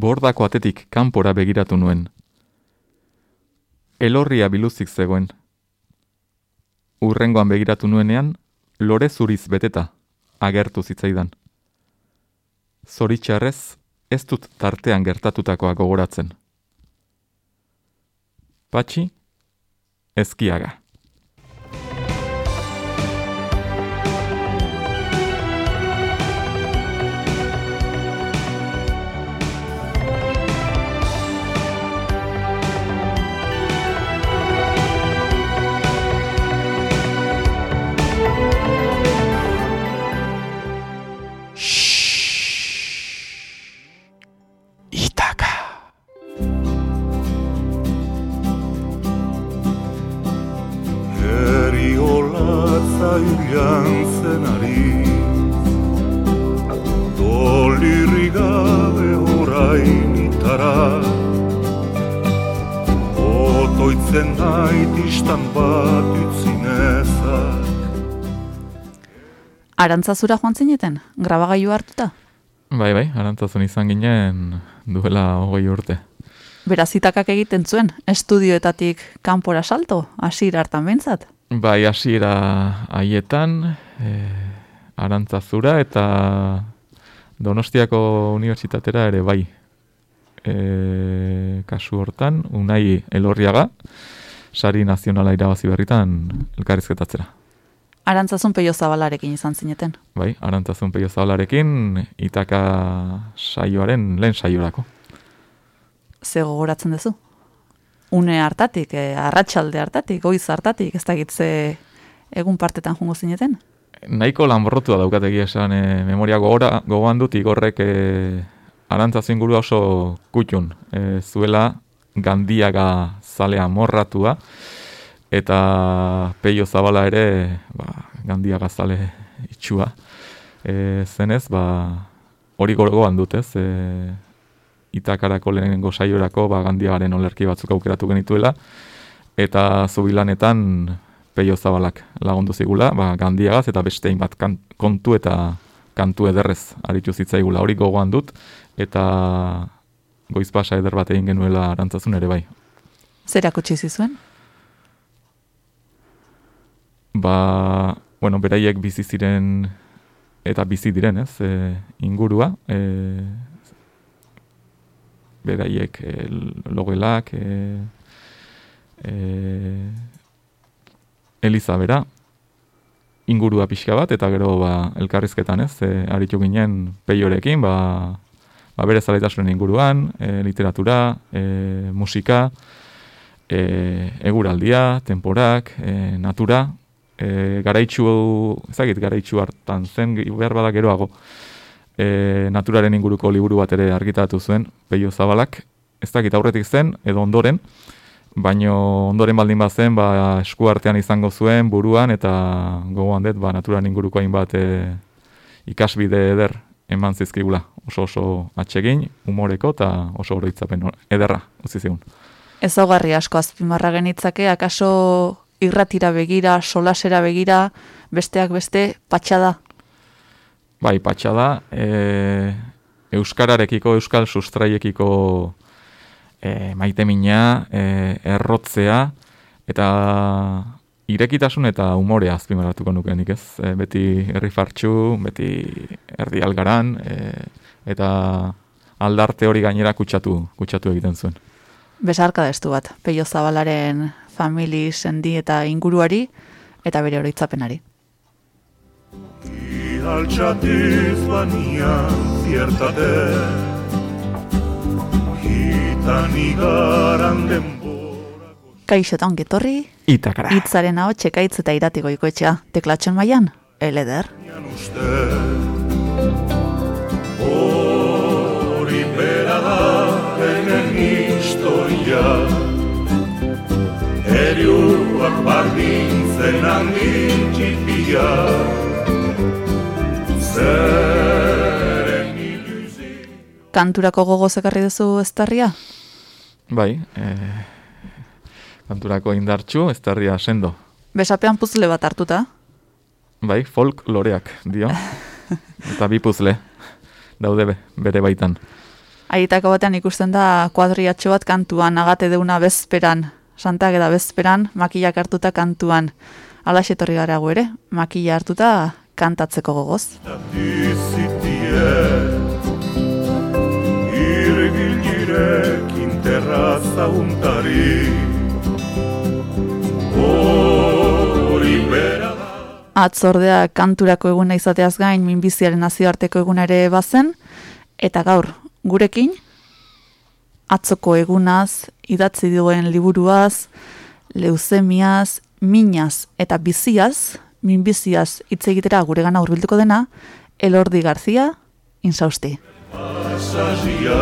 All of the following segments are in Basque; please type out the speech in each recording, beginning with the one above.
bordako atetik kanpora begiratu nuen. Elorria biluzik zegoen. Urrengoan begiratu nuenean, lore zuriz beteta, agertu zitzaidan. Zoritxarrez, ez dut tartean gertatutakoa gogoratzen. Patxi, ezkiaga. Arantzazura joan zineten, grabagailu hartuta? Bai, bai, arantzazun izan ginen duela hogei urte. Berazitakak egiten zuen, estudioetatik kanpora salto, hasiera hartan bentsat? Bai, hasiera haietan, e, arantzazura eta Donostiako Unibertsitatera ere bai. E, kasu hortan, unai elorriaga, sari nazionala irabazi berritan elkarrizketatzera. Arantzazun peio zabalarekin izan zineten. Bai, arantzazun peio zabalarekin itaka saioaren lehen saiorako. Ze gogoratzen duzu? Une hartatik, eh, arratsalde hartatik, goiz hartatik, ez da gitze egun partetan jungo zineten? Naiko lan borrotua daukategia esan eh, memoria gogora, gogoan dut igorrek eh, arantzazu inguru oso kutxun. Eh, zuela gandiaga zalea morratua, eta peio zabala ere ba, gandia gazale itxua e, zenez ba, hori gorgoan dut ez e, itakarako lehenengo saiorako ba, gandiagaren olerki batzuk aukeratu genituela eta zubilanetan peio zabalak lagundu zigula ba, gandiagaz eta beste bat kontu eta kantu ederrez aritu zitzaigula hori gogoan dut eta goizpasa eder bat egin genuela arantzazun ere bai. Zer akutsi zizuen? Ba, bueno, beraiek bizi ziren eta bizi diren, ez, e, ingurua, e, beraiek e, logelak, e, e, Elizabera, ingurua pixka bat, eta gero ba, elkarrizketan ez, e, aritu ginen peiorekin, ba, ba bere zaleitasunen inguruan, e, literatura, e, musika, e, eguraldia, temporak, e, natura, e, garaitxu, ezagit garaitxu hartan zen, behar bada geroago, e, naturaren inguruko liburu bat ere argitatu zuen, peio zabalak, ez dakit aurretik zen, edo ondoren, baino ondoren baldin bat zen, ba, esku artean izango zuen, buruan, eta gogoan dut, ba, naturaren inguruko hainbat e, ikasbide eder eman zizkigula. Oso oso atsegin, umoreko eta oso oroitzapen ederra, uzi zigun. Ez asko azpimarra genitzake, akaso irratira begira, solasera begira, besteak beste, patxada? Bai, patxada, e, euskararekiko, euskal sustraiekiko e, maite mina, e, errotzea, eta irekitasun eta umorea azpimaratuko nukenik ez. E, beti herri fartxu, beti erdi algaran, e, eta aldarte hori gainera kutsatu, kutsatu egiten zuen. Besarka destu bat, peio zabalaren famili, sendi eta inguruari eta bere oroitzapenari. Ihaltxatiz bania ziertate Hitan igaran denbora Kaixetan getorri Itakara. Itzaren hau txekaitz eta iratiko ikoetxea Teklatxon maian, eleder. Hori bera da Enen historia Eriuak bardintzen handin txipia Zeren iluzi Kanturako gogo zekarri duzu eztarria? Bai, eh, kanturako indartxu eztarria sendo. Besapean puzle bat hartuta? Bai, folk loreak, dio. Eta bi puzle, daude bere baitan. Aitako batean ikusten da kuadriatxo bat kantuan, agate deuna bezperan, santak eda bezperan, makillak hartuta kantuan. Ala etorri gara gu ere, makilla hartuta kantatzeko gogoz. Irgilirekin terraza untari Hori bera Atzordea kanturako eguna izateaz gain minbiziaren nazioarteko eguna ere bazen, eta gaur, gurekin, atzoko egunaz, idatzi duen liburuaz, leuzemiaz, minaz eta biziaz, minbiziaz hitz egitera gure gana urbiltuko dena, Elordi Garzia, insausti. Pasazia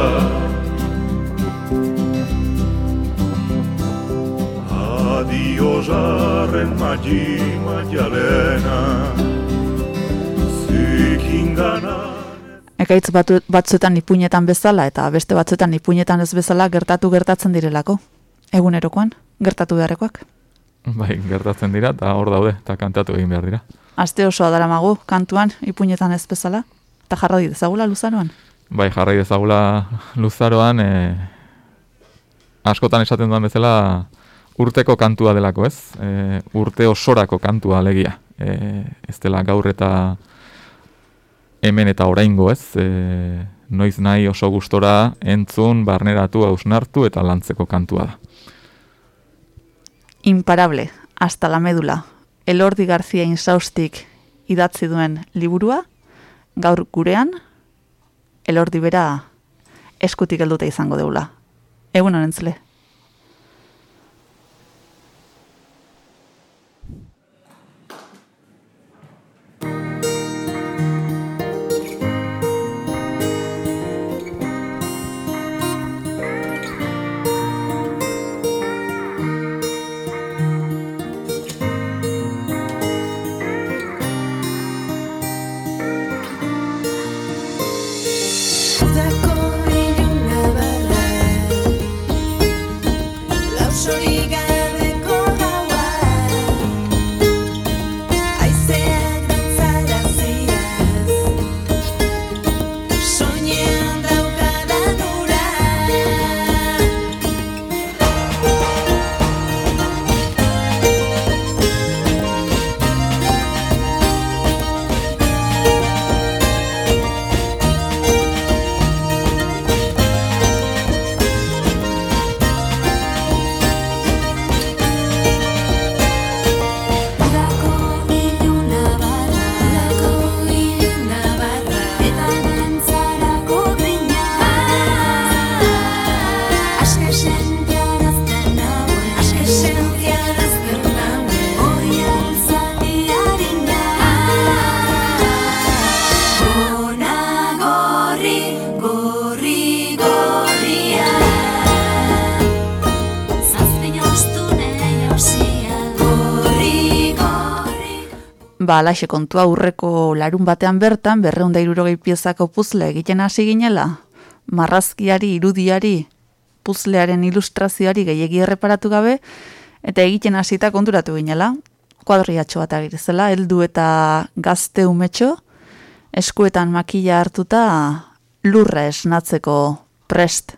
Adio jarren magi maialena Zikin gana Ekaitz batu, batzuetan ipuinetan bezala eta beste batzuetan ipuinetan ez bezala gertatu gertatzen direlako. Egunerokoan, gertatu beharrekoak. Bai, gertatzen dira, eta hor daude, eta kantatu egin behar dira. Aste osoa daramagu kantuan ipuinetan ez bezala, eta jarra dezagula luzaroan. Bai, jarrai dezagula luzaroan, e, askotan esaten duan bezala urteko kantua delako ez, e, urte osorako kantua alegia. E, ez dela gaur eta hemen eta oraingo ez, e, noiz nahi oso gustora entzun, barneratu, hausnartu eta lantzeko kantua da. Imparable, hasta la medula. Elordi Garzia insaustik idatzi duen liburua, gaur gurean, elordi bera eskutik helduta izango deula. Egun honen ba, alaxe kontua aurreko larun batean bertan, berreunda irurogei piezako puzle egiten hasi ginela, marrazkiari, irudiari, puzlearen ilustrazioari gehiagi erreparatu gabe, eta egiten hasita konturatu ginela, kuadriatxo bat agirizela, heldu eta gazte umetxo, eskuetan makila hartuta lurra esnatzeko prest,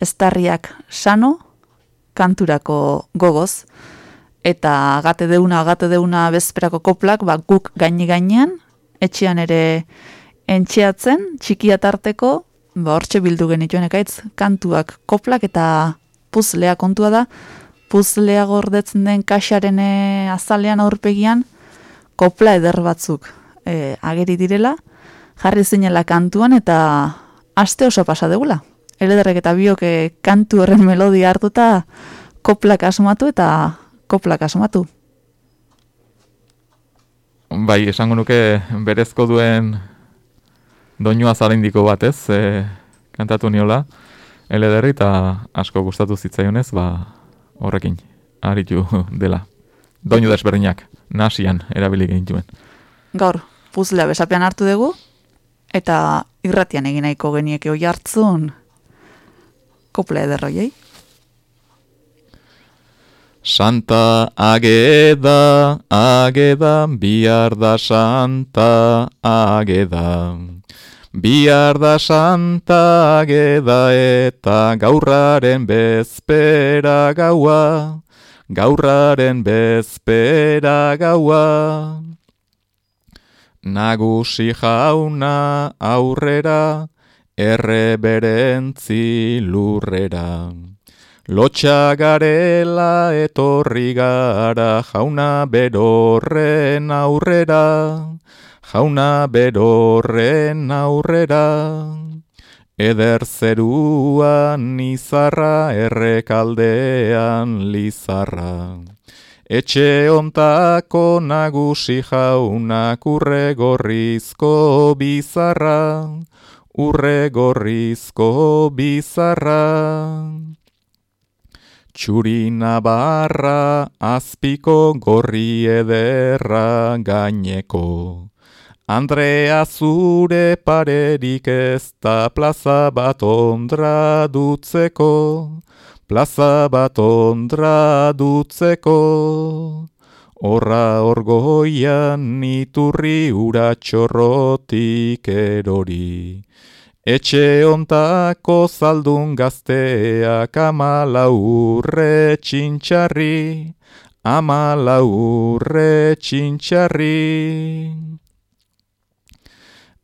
estarriak sano, kanturako gogoz, eta gate deuna, gate deuna bezperako koplak, ba, guk gaini gainean, etxean ere entxeatzen, txikia tarteko, ba, hortxe bildu genituen ekaitz, kantuak koplak eta puzlea kontua da, puzlea gordetzen den kaxaren eh, azalean aurpegian, kopla eder batzuk e, ageri direla, jarri zinela kantuan eta aste oso pasa degula. Elederrek eta biok eh, kantu horren melodia hartuta koplak asmatu eta koplak asmatu. Bai, esango nuke berezko duen doinua zarindiko bat ez, e, kantatu niola, elederri eta asko gustatu zitzaionez, ba, horrekin, aritu dela. Doinu desberdinak, nasian, erabili gehintuen. Gaur, puzlea besapean hartu dugu, eta irratian egin nahiko genieke oi hartzun, kopla ederroiei. Santa ageda, ageda, bihar da santa ageda. Bihar da santa geda eta gaurraren bezpera gaua, gaurraren bezpera gaua. Nagusi jauna aurrera, erreberentzi lurrera. Lotxa garela etorri gara jauna berorren aurrera, jauna berorren aurrera. Eder zeruan izarra errekaldean lizarra. Etxe ontako nagusi jaunak urre gorrizko bizarra, urre gorrizko bizarra. Txurina barra azpiko gorri ederra gaineko. Andrea zure parerik ez da plaza bat ondra dutzeko, plaza bat ondra dutzeko. Horra orgoian iturri ura txorrotik erori. Etxe ontako zaldun gazteak amala urre txintxarri, amala urre txintxarri.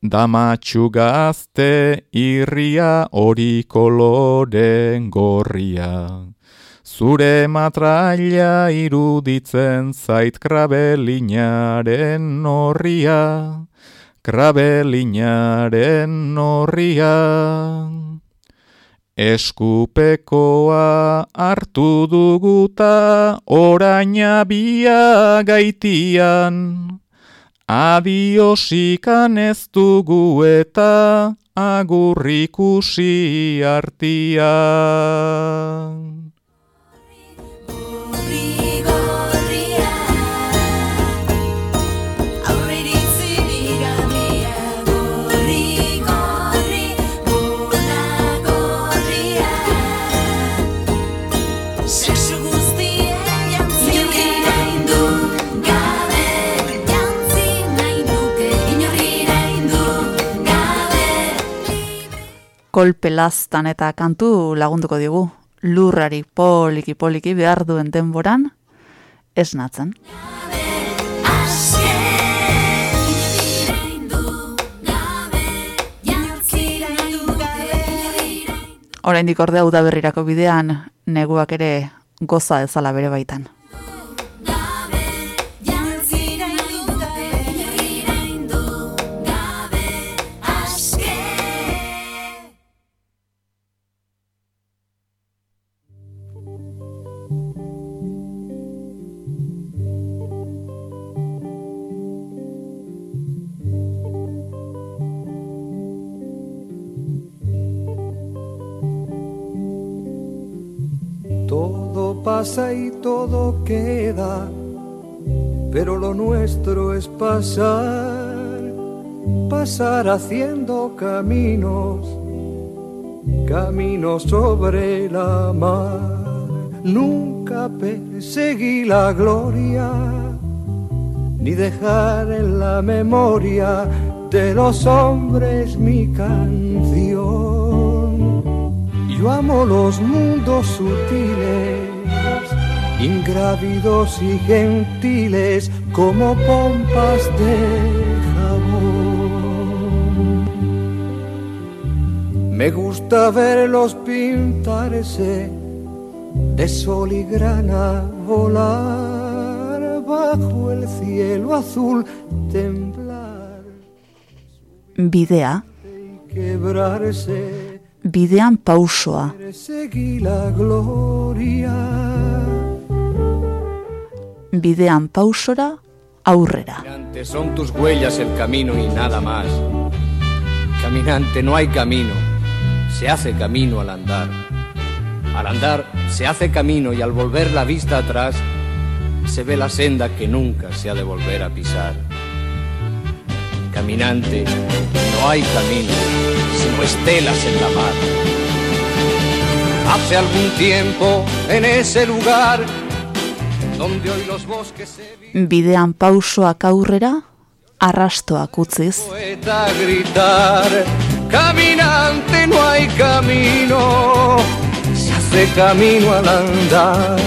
Damatxu gazte irria hori koloren gorria. Zure matraila iruditzen zait krabelinaren horria, krabelinaren horria. Eskupekoa hartu duguta oraina bia gaitian. Adiosikan ez dugu eta agurrikusi artian. Kolpe lastan eta kantu lagunduko digu. Lurrari poliki poliki behar duen denboran, esnatzen. Oraindik ordea udaberrirako bidean, neguak ere goza ezala bere baitan. Y todo queda, pero lo nuestro es pasar, pasar haciendo caminos, caminos sobre la mar. Nunca perseguí la gloria, ni dejar en la memoria de los hombres mi canción. Yo amo los mundos sutiles, ingrávidos y gentiles como pompas de jabón. Me gusta verlos pintarse de sol y grana volar bajo el cielo azul, temblar Bidea, quebrarse. bidean pausoa. Seguí la gloria. Bidean pausora, aurrera. Caminante, son tus huellas el camino y nada más. Caminante, no hay camino, se hace camino al andar. Al andar se hace camino y al volver la vista atrás se ve la senda que nunca se ha de volver a pisar. Caminante, no hay camino, sino estelas en la mar. Hace algún tiempo en ese lugar Bidean pausoak aurrera, arrastoak utziz. poeta gritar, caminante no hay camino, se hace camino al andar,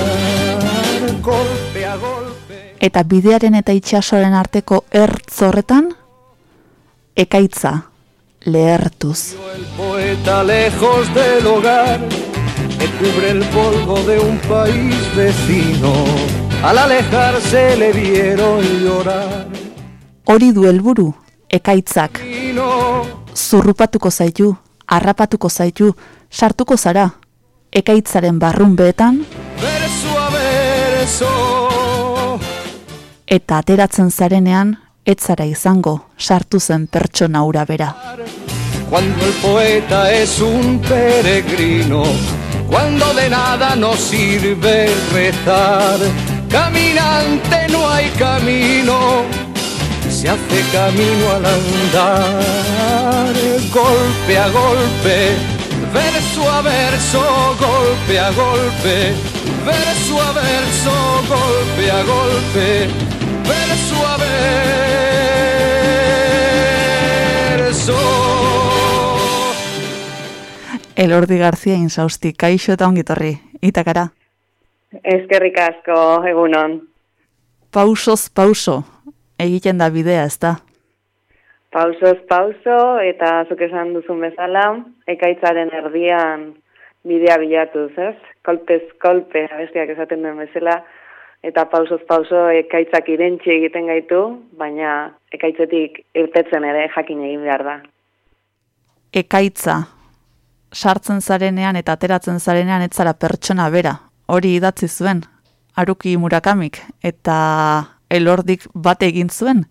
golpe a golpe. Eta bidearen eta itxasoren arteko ertz horretan, ekaitza lehertuz. El poeta lejos del hogar, que cubre el polvo de un país vecino, al alejarse le vieron llorar. Hori du helburu, ekaitzak, zurrupatuko zaitu, harrapatuko zaitu, sartuko zara, ekaitzaren barrunbeetan, eta ateratzen zarenean, etzara izango, sartu zen pertsona ura bera. Cuando el poeta es un peregrino, cuando de nada nos sirve rezar, caminante no hay camino, se hace camino al andar, golpe a golpe, verso a verso, golpe a golpe, verso a verso, golpe a golpe, verso a verso. Elordi Garzia insausti, kaixo eta ongitorri, itakara. Eskerrik asko, egunon. Pausoz pauso, egiten da bidea, ez da? Pausoz pauso, eta zuk esan duzun bezala, ekaitzaren erdian bidea bilatuz, ez? Kolpez kolpe, abestiak esaten duen bezala, eta pausoz pauso ekaitzak irentxi egiten gaitu, baina ekaitzetik irtetzen ere jakin egin behar da. Ekaitza, sartzen zarenean eta ateratzen zarenean ez zara pertsona bera, hori idatzi zuen, Haruki Murakamik, eta elordik bate egin zuen,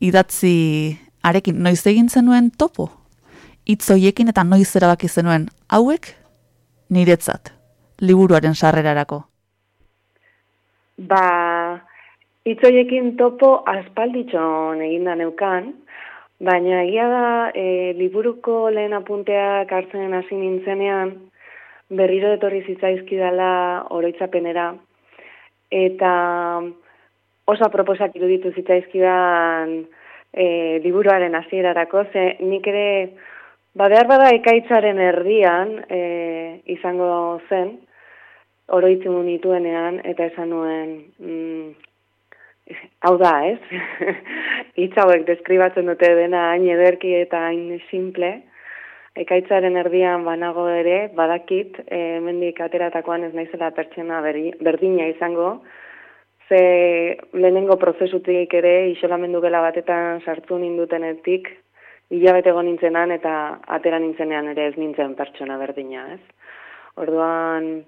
idatzi arekin noiz egin zenuen topo, hitz hoiekin eta noiz erabaki zenuen, hauek? Niretzat, liburuaren sarrerarako. Ba, itzoiekin topo aspalditxon eginda neukan, baina egia da e, liburuko lehen apunteak hartzen hasi nintzenean, berriro etorri zitzaizkidala oroitzapenera, eta oso proposak iruditu zitzaizkidan e, liburuaren hasierarako, ze nik ere, ba behar bada ekaitzaren erdian e, izango zen, oroitzen nituenean, eta esan nuen, mm, hau da, ez? Hitz hauek deskribatzen dute dena hain ederki eta hain simple, ekaitzaren erdian banago ere, badakit, e, mendik ateratakoan ez naizela pertsona berdina izango, ze lehenengo prozesutik ere isolamendu gela batetan sartu nindutenetik, hilabete nintzenan eta atera nintzenean ere ez nintzen pertsona berdina, ez? Orduan,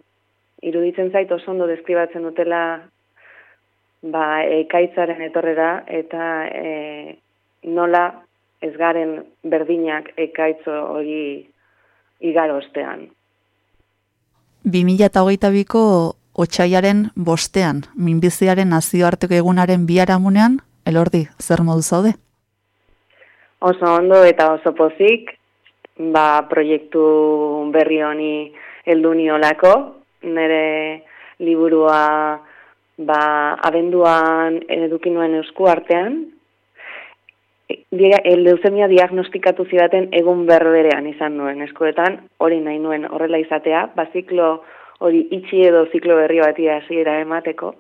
iruditzen zait oso ondo deskribatzen dutela ba, ekaitzaren etorrera eta e, nola ez garen berdinak ekaitzo hori igaro ostean. 2008ko otxaiaren bostean, minbiziaren nazioarteko egunaren biharamunean, elordi, zer modu zaude? Oso ondo eta oso pozik, ba, proiektu berri honi heldu niolako, nire liburua ba, abenduan eduki nuen eusku artean, dia, el leusemia diagnostikatu zidaten egun berberean izan nuen eskuetan, hori nahi nuen horrela izatea, ba, ziklo hori itxi edo ziklo berri bati hasiera emateko,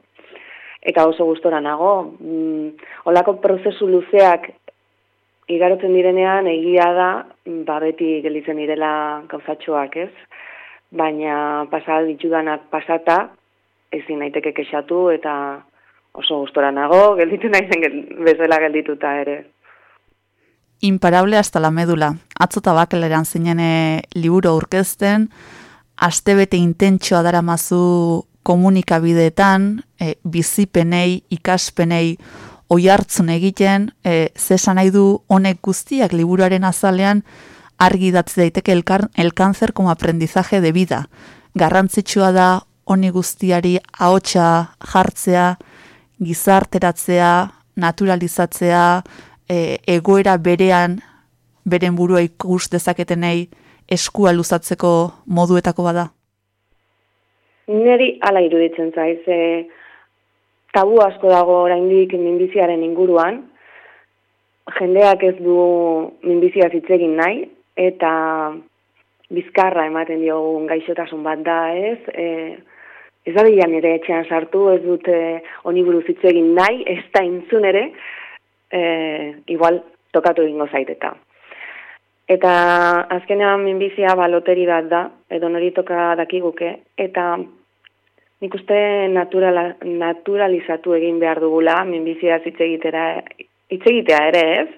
eta oso gustora nago. Mm, olako prozesu luzeak igarotzen direnean egia da, ba beti gelditzen direla gauzatxoak, ez? Baina pasal ditudanak pasata, ezin naiteke kexatu eta oso gustora nago, gelditu naizen gel, bezala geldituta ere. Imparable hasta la medula. Atzo tabakeleran zinen liburu aurkezten, astebete intentsoa daramazu komunikabideetan, e, bizipenei, ikaspenei, oi hartzun egiten, e, zesan nahi du honek guztiak liburuaren azalean argi datzi daiteke el, car- el cáncer como aprendizaje de vida. Garrantzitsua da honi guztiari ahotsa jartzea, gizarteratzea, naturalizatzea, e, egoera berean beren burua ikus dezaketenei eskua luzatzeko moduetako bada. Neri hala iruditzen zaiz, e, tabu asko dago oraindik minbiziaren inguruan, jendeak ez du minbizia hitz egin nahi, eta bizkarra ematen diogun gaixotasun bat da, ez? E, ez da bilan ere etxean sartu, ez dute honi buruz hitz egin nahi, ez da intzun ere, e, igual tokatu egingo zaiteta. Eta azkenean minbizia baloteri bat da, edo nori toka dakiguke, eta nik uste naturala, naturalizatu egin behar dugula minbizia hitz egitera hitz egitea ere ez,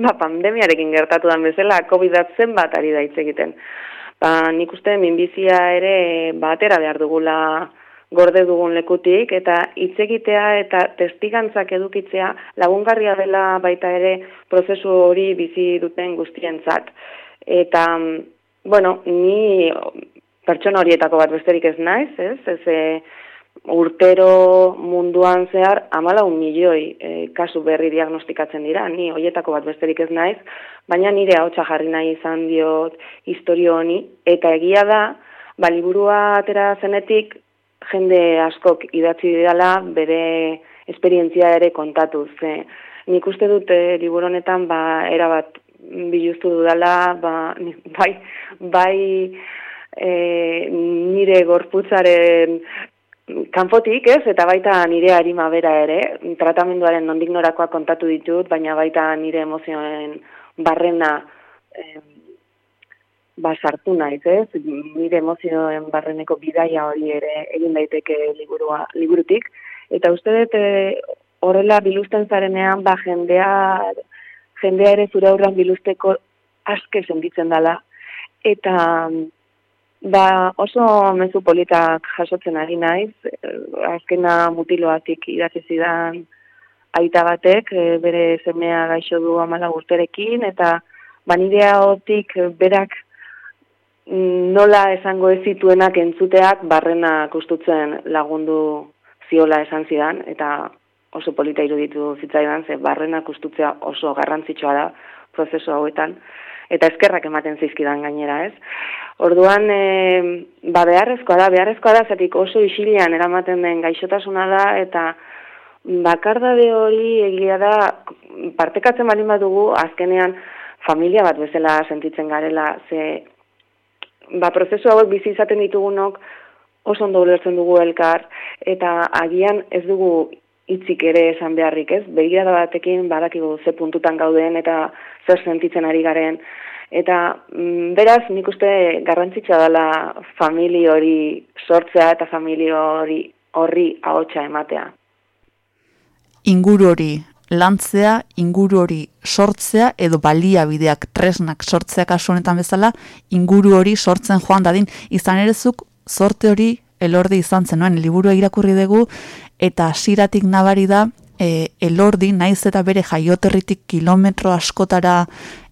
ba, pandemiarekin gertatu den bezala, covid zenbat ari da hitz egiten. Ba, nik uste minbizia ere batera behar dugula gorde dugun lekutik, eta hitz egitea eta testigantzak edukitzea lagungarria dela baita ere prozesu hori bizi duten guztientzat. Eta, bueno, ni pertsona horietako bat besterik ez naiz, ez? Ez, e, urtero munduan zehar amalau milioi e, kasu berri diagnostikatzen dira, ni hoietako bat besterik ez naiz, baina nire hautsa jarri nahi izan diot historio honi, eta egia da, ba, liburua atera zenetik, jende askok idatzi didala bere esperientzia ere kontatu. Ze, nik uste dut e, liburu honetan ba, erabat biluztu dudala, ba, bai, bai e, nire gorputzaren kanpotik, ez, eta baita nire arima bera ere, tratamenduaren nondik norakoa kontatu ditut, baina baita nire emozioen barrena em, ba sartu naiz, ez? Nire emozioen barreneko bidaia hori ere egin daiteke liburua liburutik. Eta uste dut eh, horrela biluzten zarenean ba jendea jendea ere zure aurran biluzteko aske sentitzen dala. Eta ba oso mezu politak jasotzen ari naiz, eh, azkena mutiloatik idatzi zidan aita batek, eh, bere semea gaixo du amala urterekin, eta ba nire ahotik eh, berak nola esango ez zituenak entzuteak barrena kustutzen lagundu ziola esan zidan, eta oso polita iruditu zitzaidan, ze barrena kustutzea oso garrantzitsua da prozesu hauetan, eta eskerrak ematen zizkidan gainera, ez? Orduan, e, ba beharrezkoa da, beharrezkoa da, zatik oso isilean eramaten den gaixotasuna da, eta bakardade hori egia da, partekatzen baldin badugu, azkenean familia bat bezala sentitzen garela, ze ba, prozesu hauek bizi izaten ditugunok oso ondo ulertzen dugu elkar, eta agian ez dugu hitzik ere esan beharrik, ez? Begirada batekin badakigu ze puntutan gauden eta zer sentitzen ari garen. Eta mm, beraz, nik uste garrantzitsua dela famili hori sortzea eta famili hori horri ahotsa ematea. inguru hori lantzea, inguru hori sortzea edo baliabideak tresnak sortzea kasu honetan bezala, inguru hori sortzen joan dadin, izan ere zuk zorte hori elordi izan zenuen, liburua irakurri dugu, eta hasieratik nabari da, e, elordi, naiz eta bere jaioterritik kilometro askotara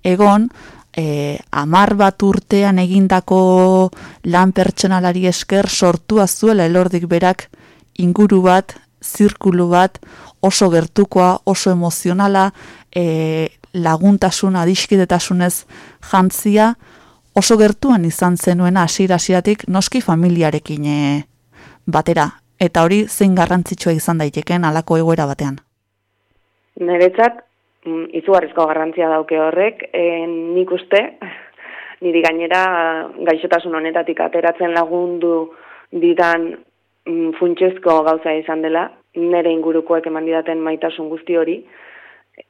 egon, e, amar bat urtean egindako lan pertsonalari esker sortua zuela elordik berak inguru bat, zirkulu bat, oso gertukoa, oso emozionala, e, laguntasun, adiskidetasunez jantzia, oso gertuan izan zenuena hasiera hasieratik noski familiarekin e, batera. Eta hori zein garrantzitsua izan daiteken halako egoera batean. Niretzat, mm, izugarrizko garrantzia dauke horrek, e, nik uste, niri gainera gaixotasun honetatik ateratzen lagundu didan funtsezko gauza izan dela, nire ingurukoek eman didaten maitasun guzti hori,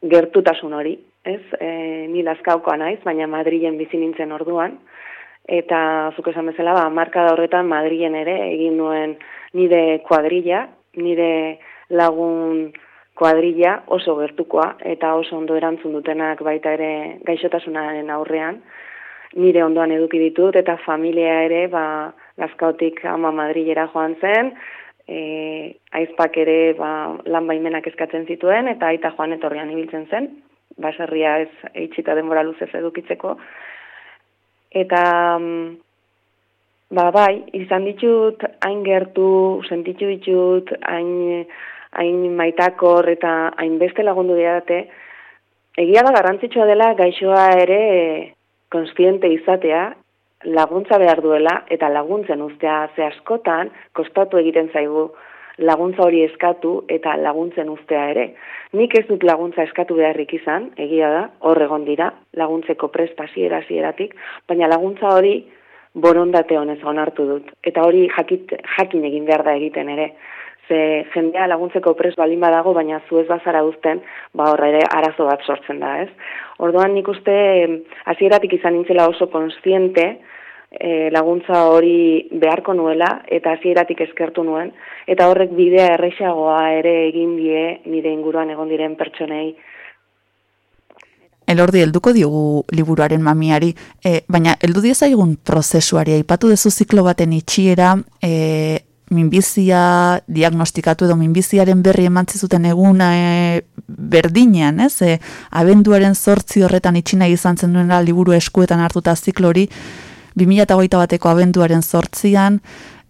gertutasun hori, ez? E, ni lazkaukoa naiz, baina Madrilen bizi nintzen orduan, eta zuk esan bezala, ba, marka da horretan Madrilen ere egin nuen nire kuadrilla, nire lagun kuadrilla oso gertukoa eta oso ondo erantzun dutenak baita ere gaixotasunaren aurrean. Nire ondoan eduki ditut eta familia ere ba, Lazkaotik ama Madrilera joan zen, e, aizpak ere ba, lan baimenak eskatzen zituen eta aita joan etorrian ibiltzen zen, baserria ez eitxita denbora luzez edukitzeko. Eta mm, ba, bai, izan ditut hain gertu, sentitu ditut hain, hain maitakor eta hain beste lagundu didate, egia da garrantzitsua dela gaixoa ere konstiente izatea, laguntza behar duela eta laguntzen ustea ze askotan kostatu egiten zaigu laguntza hori eskatu eta laguntzen ustea ere. Nik ez dut laguntza eskatu beharrik izan, egia da, hor egon dira, laguntzeko prest hasiera baina laguntza hori borondate honez onartu dut. Eta hori jakit, jakin egin behar da egiten ere. Ze jendea laguntzeko pres balin badago, baina zu ez bazara uzten, ba horra ere arazo bat sortzen da, ez? Orduan nik uste hasieratik izan nintzela oso konstiente, e, laguntza hori beharko nuela eta hasieratik eskertu nuen. Eta horrek bidea errexagoa ere egin die nire inguruan egon diren pertsonei. Elordi helduko diogu liburuaren mamiari, e, baina heldu diezaigun prozesuari aipatu dezu ziklo baten itxiera, e, minbizia diagnostikatu edo minbiziaren berri emantzi zuten egun e, berdinean, ez? E, abenduaren zortzi horretan itxina izan zen duena liburu eskuetan hartuta ziklo hori, 2008 bateko abenduaren zortzian,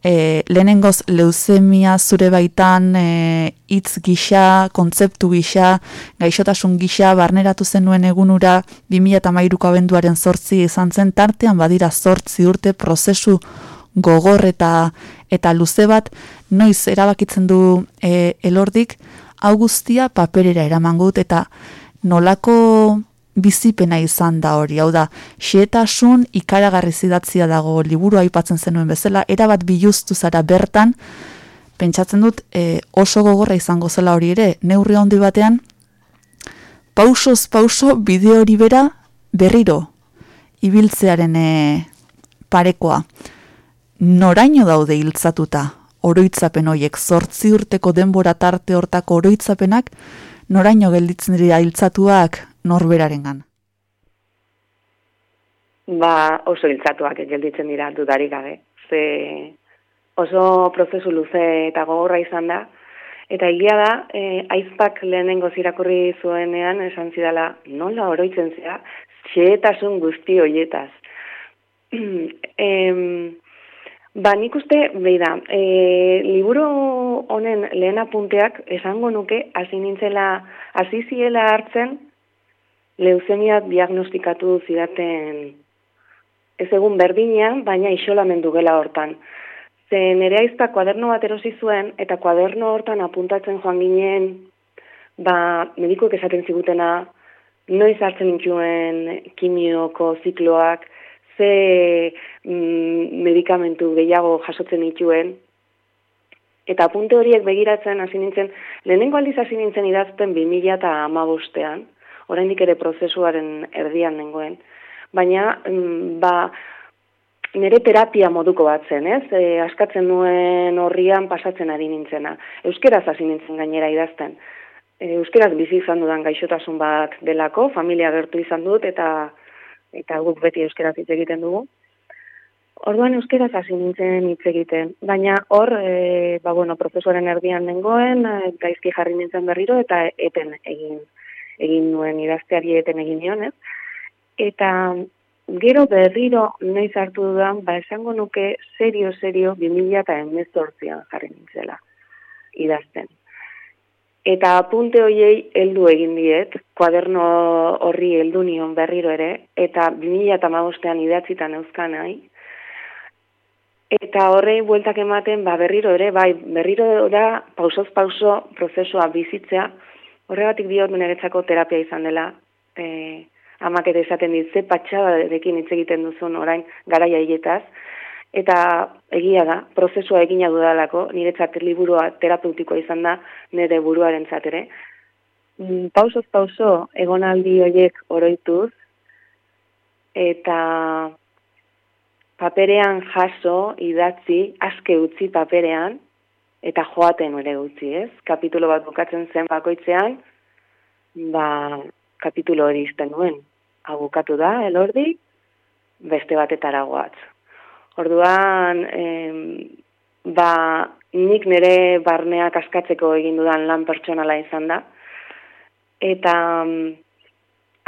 e, lehenengoz leuzemia zure baitan e, hitz gisa, kontzeptu gisa, gaixotasun gisa, barneratu zenuen egunura 2008ko abenduaren zortzi izan zen, tartean badira zortzi urte prozesu gogor eta, eta luze bat, noiz erabakitzen du e, elordik, hau guztia paperera eraman gut, eta nolako bizipena izan da hori, hau da, xetasun ikaragarri zidatzia dago. Liburu aipatzen zenuen bezala, erabat biluztu zara bertan, pentsatzen dut e, oso gogorra izango zela hori ere, neurri handi batean, pausoz pauso bideo hori bera berriro, ibiltzearen e, parekoa. Noraino daude hiltzatuta, oroitzapen hoiek, zortzi urteko denbora tarte hortako oroitzapenak, noraino gelditzen dira hiltzatuak norberarengan. ba oso hiltzatuak gelditzen dira dudarik gabe. Ze oso prozesu luze eta gogorra izan da, eta egia da, e, aizpak lehenengo zirakurri zuenean esan zidala, nola oroitzen zea, xehetasun guzti hoietaz. em, ba, nik uste, behi da, e, liburu honen lehen apunteak esango nuke, hasi nintzela, hasi ziela hartzen, leuzemia diagnostikatu zidaten ez egun berdinean, baina isolamendu gela hortan. Ze nere aizpa kuaderno bat erosi zuen, eta kuaderno hortan apuntatzen joan ginen, ba, medikuek esaten zigutena, noiz hartzen nituen kimioko zikloak, ze mm, medikamentu gehiago jasotzen dituen, eta apunte horiek begiratzen hasi nintzen, lehenengo aldiz hasi nintzen idazten 2000 eta amabostean, oraindik ere prozesuaren erdian nengoen, baina mm, ba, nire terapia moduko bat zen, ez? E, askatzen nuen horrian pasatzen ari nintzena. Euskeraz hasi nintzen gainera idazten. E, euskeraz bizi izan dudan gaixotasun bat delako, familia gertu izan dut, eta eta guk beti euskeraz hitz egiten dugu. Orduan euskeraz hasi nintzen hitz egiten, baina hor, e, ba, bueno, prozesuaren erdian nengoen, e, gaizki jarri nintzen berriro, eta eten egin egin nuen idazteari eten egin nion, ez? Eta gero berriro noiz hartu dudan, ba esango nuke serio, serio, 2000 eta emezortzian jarri nintzela idazten. Eta apunte hoiei heldu egin diet, kuaderno horri heldu nion berriro ere, eta 2000 eta magostean idatzitan euskan nahi, Eta horrei bueltak ematen, ba, berriro ere, bai, berriro da, pausoz pauso prozesua bizitzea, horregatik diot niretzako terapia izan dela, e, amak ere esaten dit, ze patxadarekin hitz egiten duzun orain garaia hietaz, eta egia da, prozesua egina dudalako, niretzat liburua terapeutikoa izan da, nire buruaren ere. Mm, Pausoz pauso, egonaldi horiek oroituz, eta paperean jaso, idatzi, aske utzi paperean, eta joaten ere utzi, ez? Kapitulo bat bukatzen zen bakoitzean, ba, kapitulo hori izten nuen. Hau bukatu da, elordi, beste batetara goatz. Orduan, em, ba, nik nire barneak askatzeko egin dudan lan pertsonala izan da, eta mm,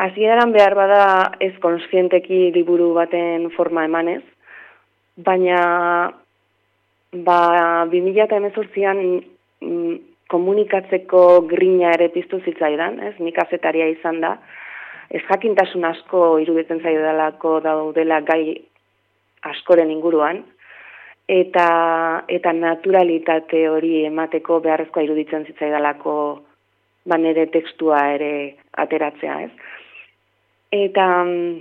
hasieran behar bada ez konsienteki liburu baten forma emanez, baina ba 2018an mm, komunikatzeko grina ere piztu zitzaidan, ez? Nik azetaria izan da. Ez jakintasun asko iruditzen zaidalako daudela gai askoren inguruan eta eta naturalitate hori emateko beharrezkoa iruditzen zitzaidalako ba nire tekstua ere ateratzea, ez? Eta mm,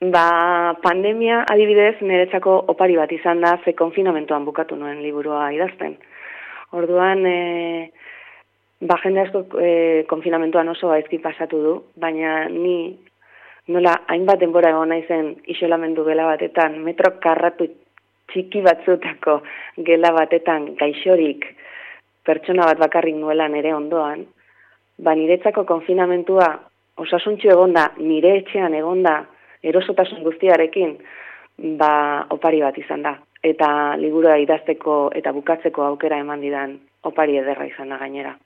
ba, pandemia adibidez niretzako opari bat izan da ze konfinamentuan bukatu nuen liburua idazten. Orduan, e, ba, jende asko e, konfinamentuan oso gaizki pasatu du, baina ni nola hainbat denbora egon naizen isolamendu gela batetan, metro karratu txiki batzutako gela batetan gaixorik pertsona bat bakarrik nuela nere ondoan, ba niretzako konfinamentua osasuntxu egonda, nire etxean egonda, erosotasun guztiarekin, ba opari bat izan da. Eta liburua idazteko eta bukatzeko aukera eman didan opari ederra izan da gainera.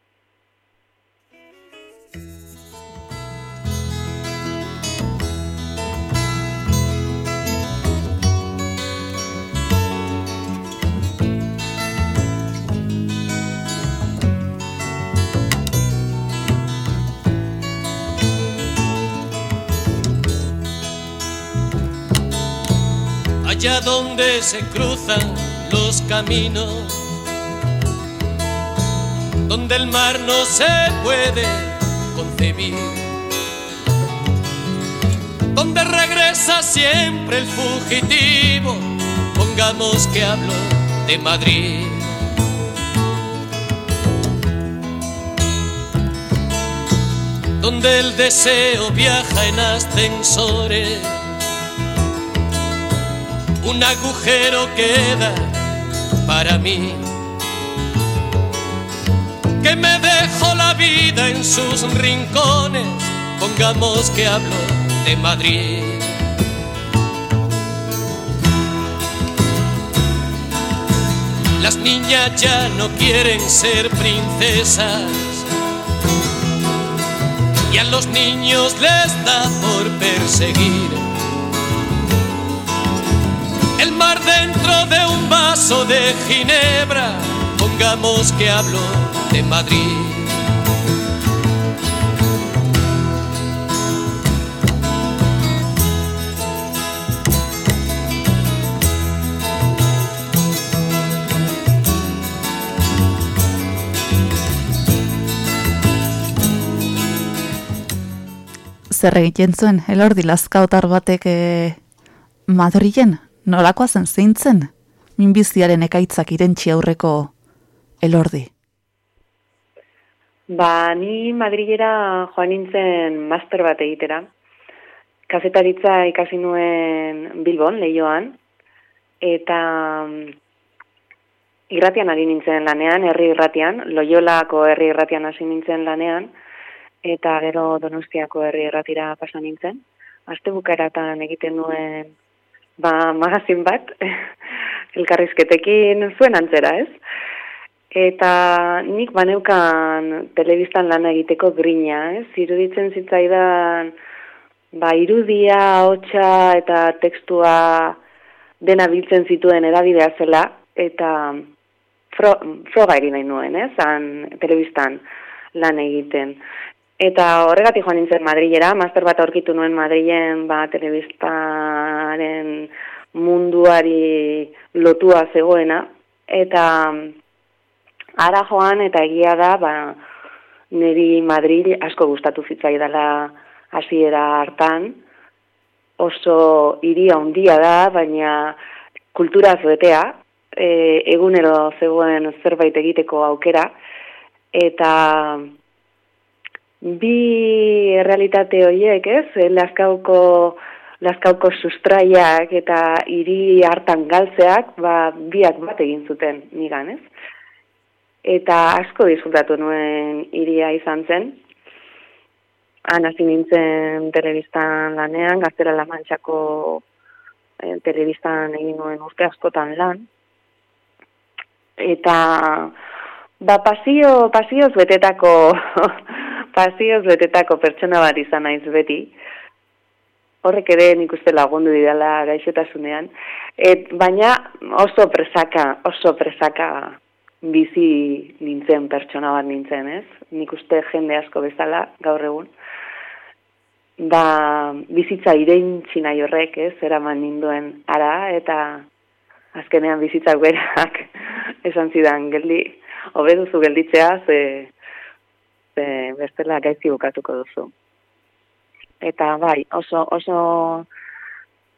Allá donde se cruzan los caminos, donde el mar no se puede concebir, donde regresa siempre el fugitivo, pongamos que hablo de Madrid. Donde el deseo viaja en ascensores un agujero queda para mí. Que me dejo la vida en sus rincones, pongamos que hablo de Madrid. Las niñas ya no quieren ser princesas y a los niños les da por perseguir mar dentro de un vaso de ginebra, pongamos que hablo de Madrid. Zer egiten zuen, elordi lazkautar batek e, Madrilen, nolakoa zen zeintzen, minbiziaren ekaitzak irentxi aurreko elordi. Ba, ni Madrilera joan nintzen master bat egitera. Kazetaritza ikasi nuen Bilbon, Leioan, eta mm, irratian ari nintzen lanean, herri irratian, Loiolako herri irratian hasi nintzen lanean, eta gero Donostiako herri irratira pasa nintzen. Aste bukaratan egiten nuen ba, magazin bat, elkarrizketekin zuen antzera, ez? Eta nik baneukan telebistan lana egiteko grina, ez? Iruditzen zitzaidan, ba, irudia, hotxa eta tekstua dena biltzen zituen edabidea zela, eta fro, froga egin nahi nuen, ez? Han telebistan lan egiten. Eta horregatik joan nintzen Madrilera, master bat aurkitu nuen Madrilen ba, telebistaren munduari lotua zegoena. Eta ara joan eta egia da, ba, niri Madrid asko gustatu zitzaidala hasiera hartan. Oso hiria handia da, baina kultura betea, e, egunero zegoen zerbait egiteko aukera. Eta bi realitate horiek, ez? Laskauko Laskauko sustraiak eta hiri hartan galtzeak, ba, biak bat egin zuten nigan, ez? Eta asko disfrutatu nuen hiria izan zen. Han hasi nintzen telebistan lanean, gaztera la mantxako eh, telebistan egin nuen urte askotan lan. Eta ba pasio, pasioz betetako pasioz betetako pertsona bat izan naiz beti. Horrek ere nik uste lagundu didala gaixotasunean. Et, baina oso presaka, oso presaka bizi nintzen pertsona bat nintzen, ez? Nik uste jende asko bezala gaur egun. Ba, bizitza ireintzi nahi horrek, ez? Eraman ninduen ara, eta azkenean bizitzak berak esan zidan geldi, hobe duzu gelditzea, ze, ze bestela gaizki bukatuko duzu. Eta bai, oso, oso,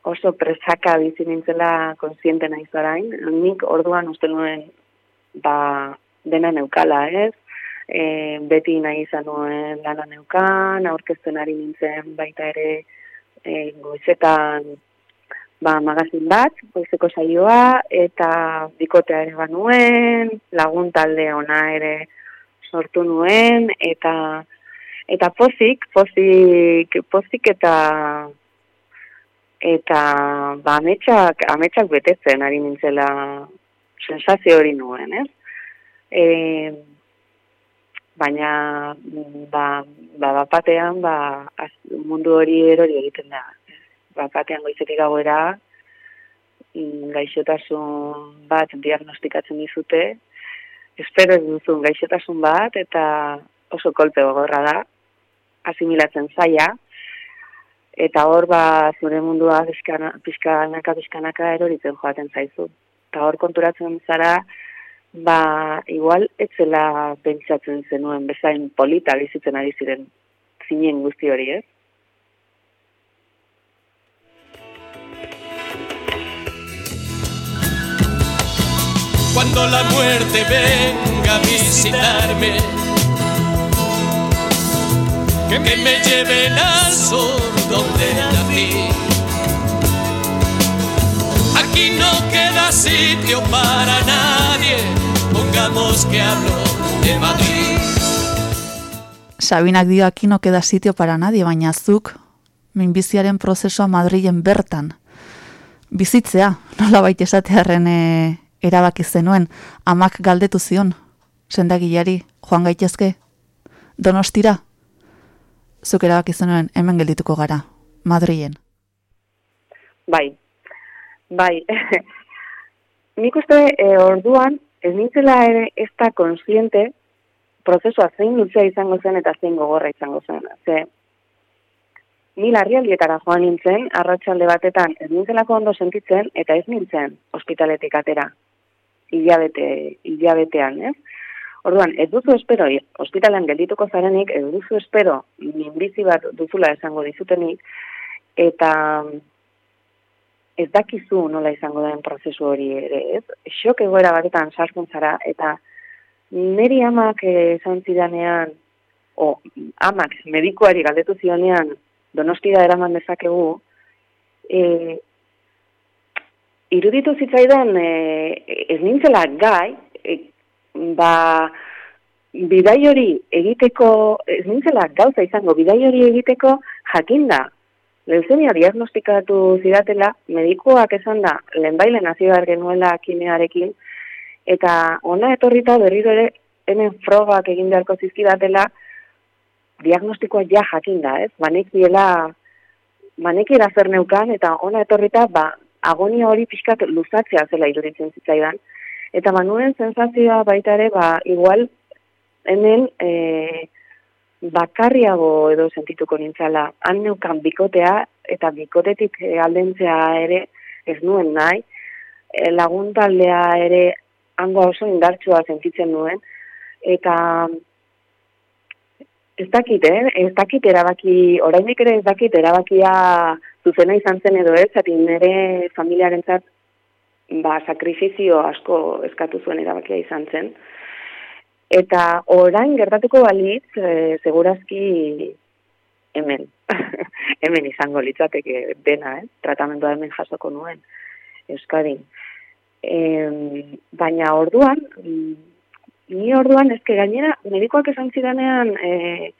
oso presaka bizi nintzela konsiente naiz orain. Nik orduan uste nuen ba, dena neukala, ez? E, beti nahi izan nuen lana neukan, aurkezten ari nintzen baita ere e, goizetan ba, magazin bat, goizeko saioa, eta bikotea ere banuen, lagun talde ona ere sortu nuen, eta eta pozik, pozik, pozik eta eta ba, ametsak, ametsak betetzen ari nintzela sensazio hori nuen, ez? E, baina ba, ba, bapatean ba, az- mundu hori erori egiten da. Bapatean goizetik gauera mm, gaixotasun bat diagnostikatzen dizute, espero ez duzun gaixotasun bat, eta oso kolpe gogorra da, asimilatzen zaia, eta hor ba zure mundua pixkana, pixkanaka pixkanaka eroritzen joaten zaizu. Eta hor konturatzen zara, ba igual etzela pentsatzen zenuen bezain polita bizitzen ari ziren zinen guzti hori, ez? Cuando la muerte venga a visitarme, que me lleven al sur donde nací. Aquí no queda sitio para nadie, pongamos que hablo de Madrid. Sabinak dio aquí no queda sitio para nadie, baina zuk minbiziaren prozesua Madrilen bertan. Bizitzea, nola baita esatearen e, erabaki zenuen, amak galdetu zion, sendagilari, joan gaitezke, donostira, zuk erabaki zenuen hemen geldituko gara, Madrilen. Bai, bai. Nik uste e, orduan, ez nintzela ere ez da konsiente prozesua zein luzea izango zen eta zein gogorra izango zen. Ze, ni larrialdietara joan nintzen, arratsalde batetan ez nintzelako ondo sentitzen eta ez nintzen ospitaletik atera. Hilabete, hilabetean, ez? Orduan, ez duzu espero, ospitalean geldituko zarenik, ez duzu espero, minbizi bat duzula esango dizutenik, eta ez dakizu nola izango den prozesu hori ere, ez? Xok egoera batetan sartzen zara, eta niri amak eh, esan zidanean, o amak medikuari galdetu zionean, donostira eraman dezakegu, e, iruditu zitzaidan e, ez nintzela gai, e, ba, bidai hori egiteko, ez nintzela gauza izango, bidai hori egiteko jakinda, leuzemia diagnostikatu zidatela, medikuak esan da, lehenbailen hasi behar genuela kimearekin, eta ona etorrita berriro ere hemen frogak egin beharko zizkidatela, diagnostikoa ja jakinda, ez? Banekiela, banekiela zer neukan, eta ona etorrita, ba, agonia hori pixkat luzatzea zela iruditzen zitzaidan. Eta manuen sensazioa baita ere, ba, igual, hemen, e, bakarriago edo sentituko nintzala. Han neukan bikotea, eta bikotetik e, aldentzea ere ez nuen nahi. E, laguntaldea ere hango oso indartsua sentitzen nuen. Eta ez dakit, eh? Ez dakit erabaki, oraindik ere ez dakit erabakia zuzena izan zen edo ez, zati nire familiarentzat ba, sakrifizio asko eskatu zuen erabakia izan zen. Eta orain gertatuko balitz, e, segurazki hemen. hemen izango litzateke dena, eh? Tratamendua hemen jasoko nuen. Euskadin. E, baina orduan, mm, ni orduan ezke gainera medikoak esan zidanean e,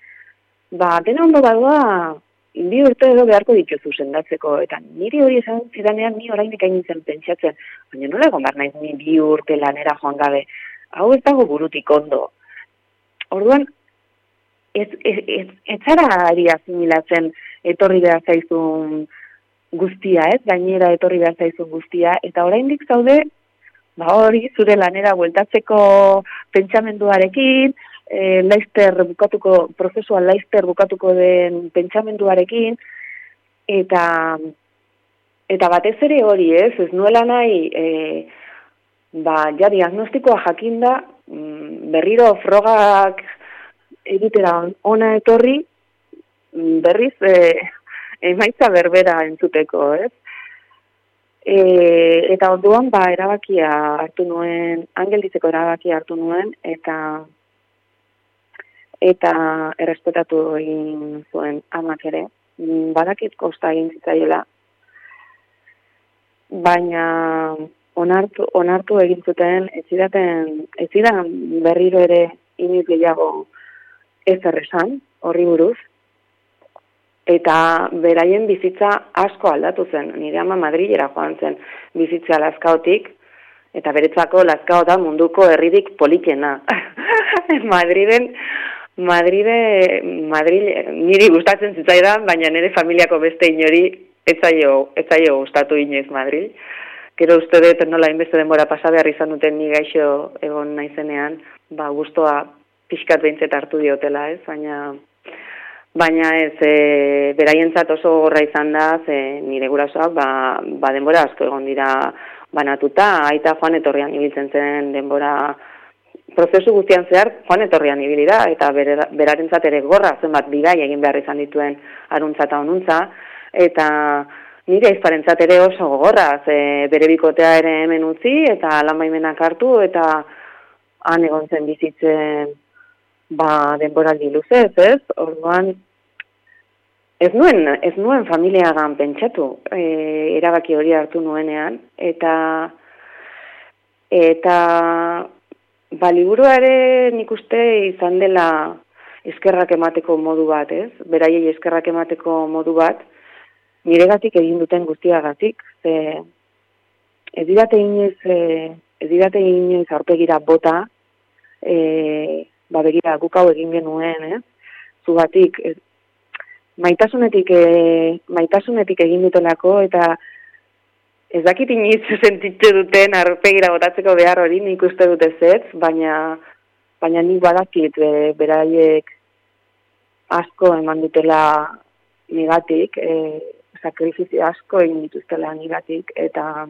ba dena ondo badoa bi urte edo beharko dituzu sendatzeko eta niri hori esan zidanean ni oraindik hain zen pentsatzen baina nola egon behar naiz ni bi urte lanera joan gabe hau ez dago burutik ondo orduan ez, ez, ez, ez zara ari asimilatzen etorri behar zaizun guztia, ez? Gainera etorri behar zaizun guztia, eta oraindik zaude ba hori, zure lanera bueltatzeko pentsamenduarekin, e, laizter bukatuko, prozesua laizter bukatuko den pentsamenduarekin, eta eta batez ere hori ez, ez nuela nahi, e, ba, ja diagnostikoa jakinda, mm, berriro frogak egitera ona etorri, mm, berriz e, emaitza berbera entzuteko, ez? E, eta onduan, ba, erabakia hartu nuen, angelditzeko erabakia hartu nuen, eta eta errespetatu egin zuen amak ere. Mm, Badakit kosta egin zitzaiela, baina onartu, onartu egin zuten, ez zidaten, ez zidan berriro ere inoiz gehiago ez erresan, horri buruz, eta beraien bizitza asko aldatu zen. Nire ama Madrilera joan zen bizitza lazkaotik, eta beretzako lazkao da munduko herridik politena. Madriden, Madride, Madrid, niri gustatzen zitzaidan, baina nire familiako beste inori etzaio, etzaio gustatu inoiz Madrid. Gero uste dut nola inbeste denbora pasa behar izan duten ni gaixo egon naizenean, ba gustoa pixkat behintzet hartu diotela, ez? Baina baina ez e, beraientzat oso gorra izan da, ze nire gurasoak ba, ba denbora asko egon dira banatuta, aita joan etorrian ibiltzen zen denbora prozesu guztian zehar joan etorrian ibili da, eta bere, berarentzat ere gorra zenbat bidai egin behar izan dituen aruntza eta onuntza, eta nire aizparentzat ere oso gogorra, ze bere bikotea ere hemen utzi, eta lan baimenak hartu, eta han egon zen bizitzen ba, denboraldi luzez, ez? Orduan, ez nuen, ez nuen familiagan pentsatu, e, erabaki hori hartu nuenean, eta eta ba, liburua ere izan dela eskerrak emateko modu bat, ez? Beraiei eskerrak emateko modu bat, niregatik egin duten guztiagatik, ze ez didate inoiz, e, ez didate inoiz aurpegira bota, e, ba begira guk hau egin genuen, ez? Zugatik, ez, maitasunetik, e, maitasunetik egin dutelako, eta ez dakit inoiz sentitze duten aurpegira botatzeko behar hori nik uste dute zetz, baina, baina nik badakit e, beraiek asko eman dutela nigatik, e, sakrifizio asko egin dituztela nigatik, eta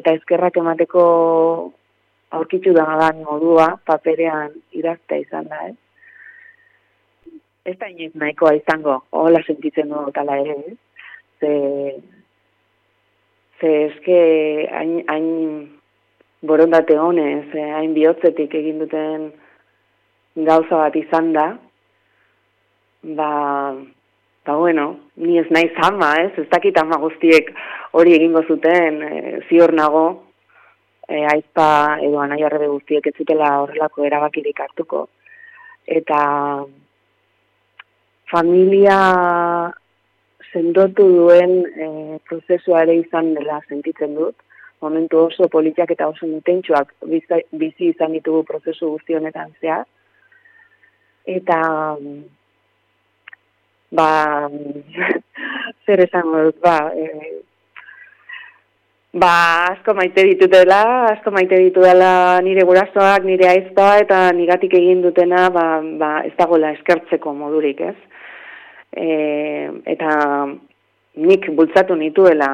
eta eskerrak emateko aurkitu da modua paperean idaztea izan da, ez? Ez da inoiz nahikoa izango, hola sentitzen du tala ere, ez? Ze, ze eske hain, hain borondate honez, eh, hain bihotzetik egin duten gauza bat izan da, ba, ba bueno, ni ez naiz ama, ez? Ez dakit ama guztiek hori egingo zuten, e, zior nago, e, aizpa edo anai arrebe guztiek ez zutela horrelako erabakirik hartuko. Eta familia sendotu duen e, prozesua ere izan dela sentitzen dut. Momentu oso politiak eta oso intentsuak bizi, izan ditugu prozesu guzti honetan zehar. Eta ba zer esango dut, ba, e, ba asko maite ditutela, asko maite ditudela nire gurasoak, nire aizpa eta nigatik egin dutena, ba, ba ez dagoela eskertzeko modurik, ez? E, eta nik bultzatu nituela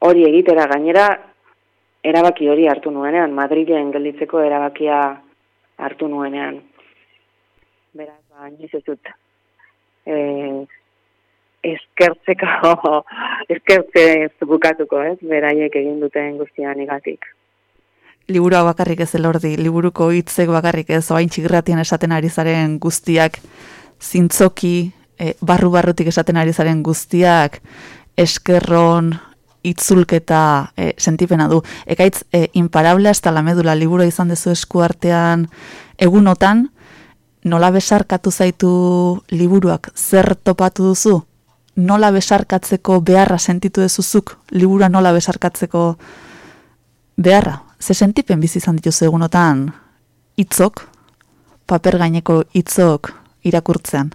hori egitera gainera erabaki hori hartu nuenean, Madrilen gelditzeko erabakia hartu nuenean. Beraz, ba, inoiz ez dut. E, eskertzeko, eskertze bukatuko, ez, beraiek egin duten guztian igatik. Liburua bakarrik ez elordi, liburuko hitzek bakarrik ez, oain txigratian esaten ari zaren guztiak, zintzoki, e, barru-barrutik esaten ari zaren guztiak, eskerron, itzulketa e, sentipena du. Ekaitz, e, imparable hasta la medula liburu izan dezu eskuartean egunotan, nola besarkatu zaitu liburuak zer topatu duzu? Nola besarkatzeko beharra sentitu dezuzuk? Libura nola besarkatzeko beharra? Ze sentipen bizi izan dituzu egunotan hitzok, paper gaineko hitzok irakurtzean?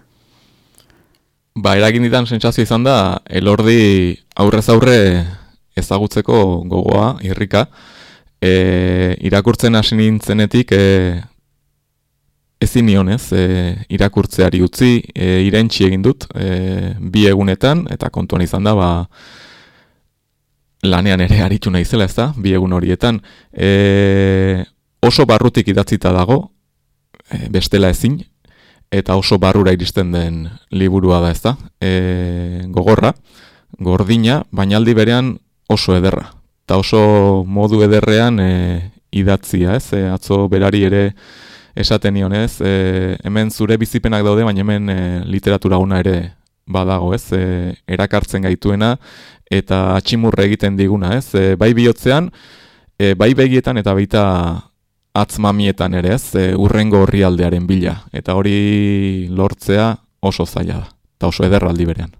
Ba, eragin ditan sentsazio izan da, elordi aurrez aurre ezagutzeko gogoa, irrika. E, irakurtzen hasi nintzenetik, e, ezin nionez, e, irakurtzeari utzi, e, irentxi egin dut, e, bi egunetan, eta kontuan izan da, ba, lanean ere aritu naizela, ez da, bi egun horietan, e, oso barrutik idatzita dago, e, bestela ezin, eta oso barrura iristen den liburua da, ez da, e, gogorra, gordina, baina aldi berean oso ederra. Eta oso modu ederrean e, idatzia, ez, e, atzo berari ere esaten nionez, e, hemen zure bizipenak daude, baina hemen e, literatura ona ere badago, ez, e, erakartzen gaituena, eta atximurre egiten diguna, ez, e, bai bihotzean, e, bai begietan eta baita atzmamietan ere, ez, e, urrengo horrialdearen bila, eta hori lortzea oso zaila da, eta oso ederraldi berean.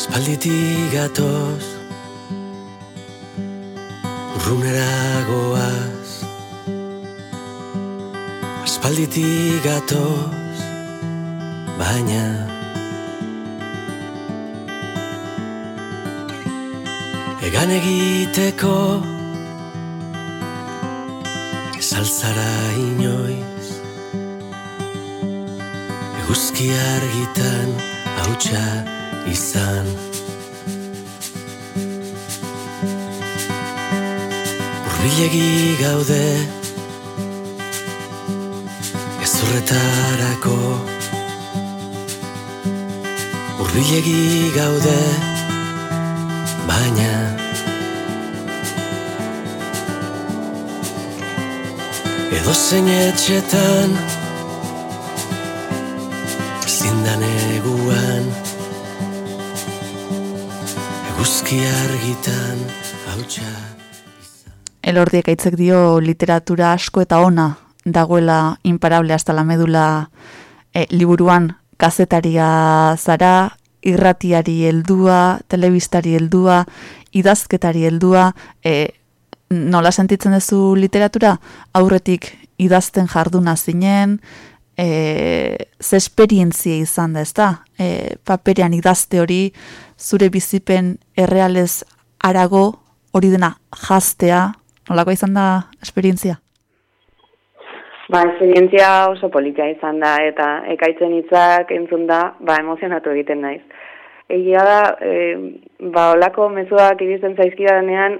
Aspalditik gatoz Urrunera goaz Aspalditik gatoz Baina Egan egiteko. Ezaltzara inoiz. Eguzki argitan hautsa izan. Urbilegi gaude. Ezurretarako Urbilegi gaude Baina Edo zein etxetan Zindan eguan Eguzki argitan hautsa Elordiek aitzek dio literatura asko eta ona dagoela imparable hasta la medula e, liburuan kazetaria zara, irratiari heldua, telebistari heldua, idazketari heldua, e, nola sentitzen duzu literatura? Aurretik idazten jarduna zinen, e, ze esperientzia izan da, ezta? E, paperean idazte hori, zure bizipen errealez arago, hori dena jaztea, nolako izan da esperientzia? Ba, esperientzia oso politia izan da, eta ekaitzen hitzak entzun da, ba, emozionatu egiten naiz. Egia da, e, ba, olako mezuak iristen zaizkidanean,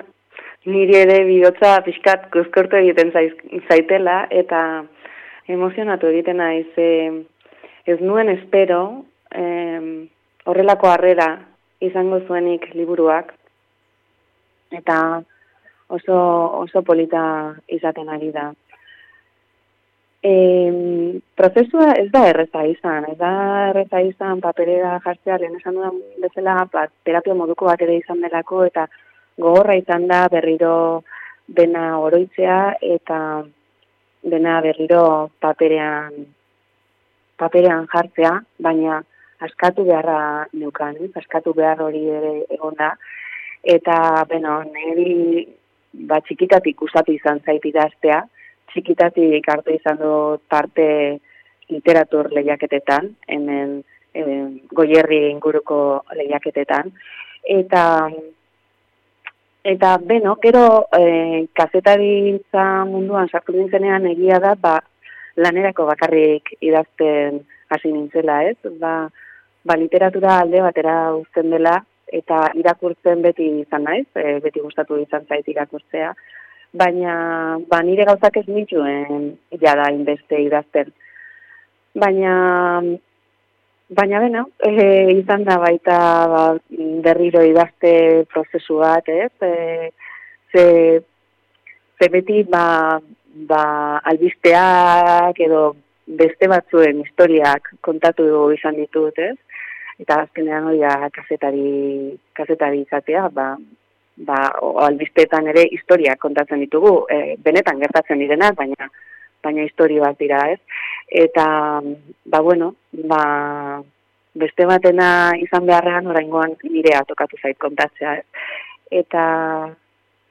niri ere bihotza pixkat kuzkortu egiten zaiz, zaitela, eta emozionatu egiten naiz. E, ez nuen espero, e, horrelako harrera izango zuenik liburuak, eta oso, oso polita izaten ari da. E, prozesua ez da erreza izan, ez da erreza izan paperera jartzea, lehen esan dudan bezala, ba, terapia moduko bat ere izan delako, eta gogorra izan da berriro dena oroitzea, eta dena berriro paperean, paperean jartzea, baina askatu beharra neukan, ez? askatu behar hori ere egon da, eta, beno, niri, ba, txikitatik gustatu izan zait idaztea, txikitatik hartu izan dut parte literatur lehiaketetan, hemen hemen goierri inguruko lehiaketetan. Eta, eta beno, gero e, kazetaritza munduan sartu nintzenean egia da, ba, lanerako bakarrik idazten hasi nintzela, ez? Ba, ba literatura alde batera uzten dela, eta irakurtzen beti izan naiz, e, beti gustatu izan zait irakurtzea, baina ba, nire gauzak ez nituen jada inbeste idazten. Baina, baina beno, e, izan da baita ba, berriro idazte prozesu bat, ez? E, ze, ze beti ba, ba, albisteak edo beste batzuen historiak kontatu izan ditut, ez? Eta azkenean hori da kazetari, kazetari izatea, ba, ba, albistetan ere historia kontatzen ditugu, e, benetan gertatzen direnak, baina baina historia bat dira, ez? Eta, ba, bueno, ba, beste batena izan beharrean oraingoan nirea tokatu zait kontatzea, ez? Eta,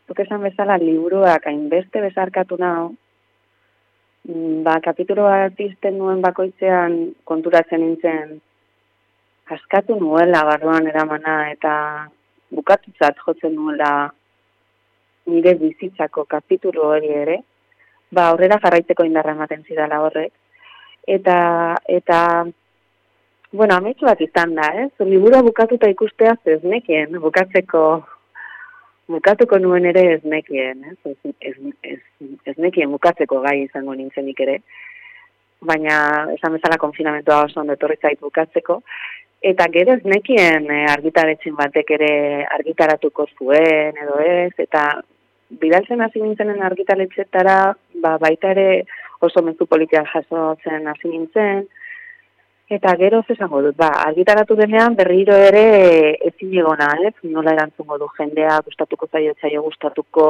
zuk esan bezala, liburuak hainbeste bezarkatu nao, mm, ba, kapitulo bat izten nuen bakoitzean konturatzen nintzen, askatu nuela barruan eramana, eta bukatutzat jotzen nuela nire bizitzako kapitulu hori ere, ba aurrera jarraitzeko indarra ematen zidala horrek. Eta eta Bueno, ametsu bat izan da, ez? Liburua bukatuta ikustea ez nekien, bukatzeko, bukatuko nuen ere ez nekien, ez? Ez, ez, ez, ez nekien bukatzeko gai izango nintzenik ere, baina esan bezala konfinamentoa oso ondo etorri zait bukatzeko, eta gero ez nekien eh, argitaretzin batek ere argitaratuko zuen, edo ez, eta bidaltzen hasi nintzenen argitaletxetara, ba, baita ere oso mezu politiak jasotzen hasi nintzen, Eta gero ze esango dut, ba, argitaratu denean berriro ere ezin egona, ez? Nola erantzungo du jendea, gustatuko zaio zaio gustatuko,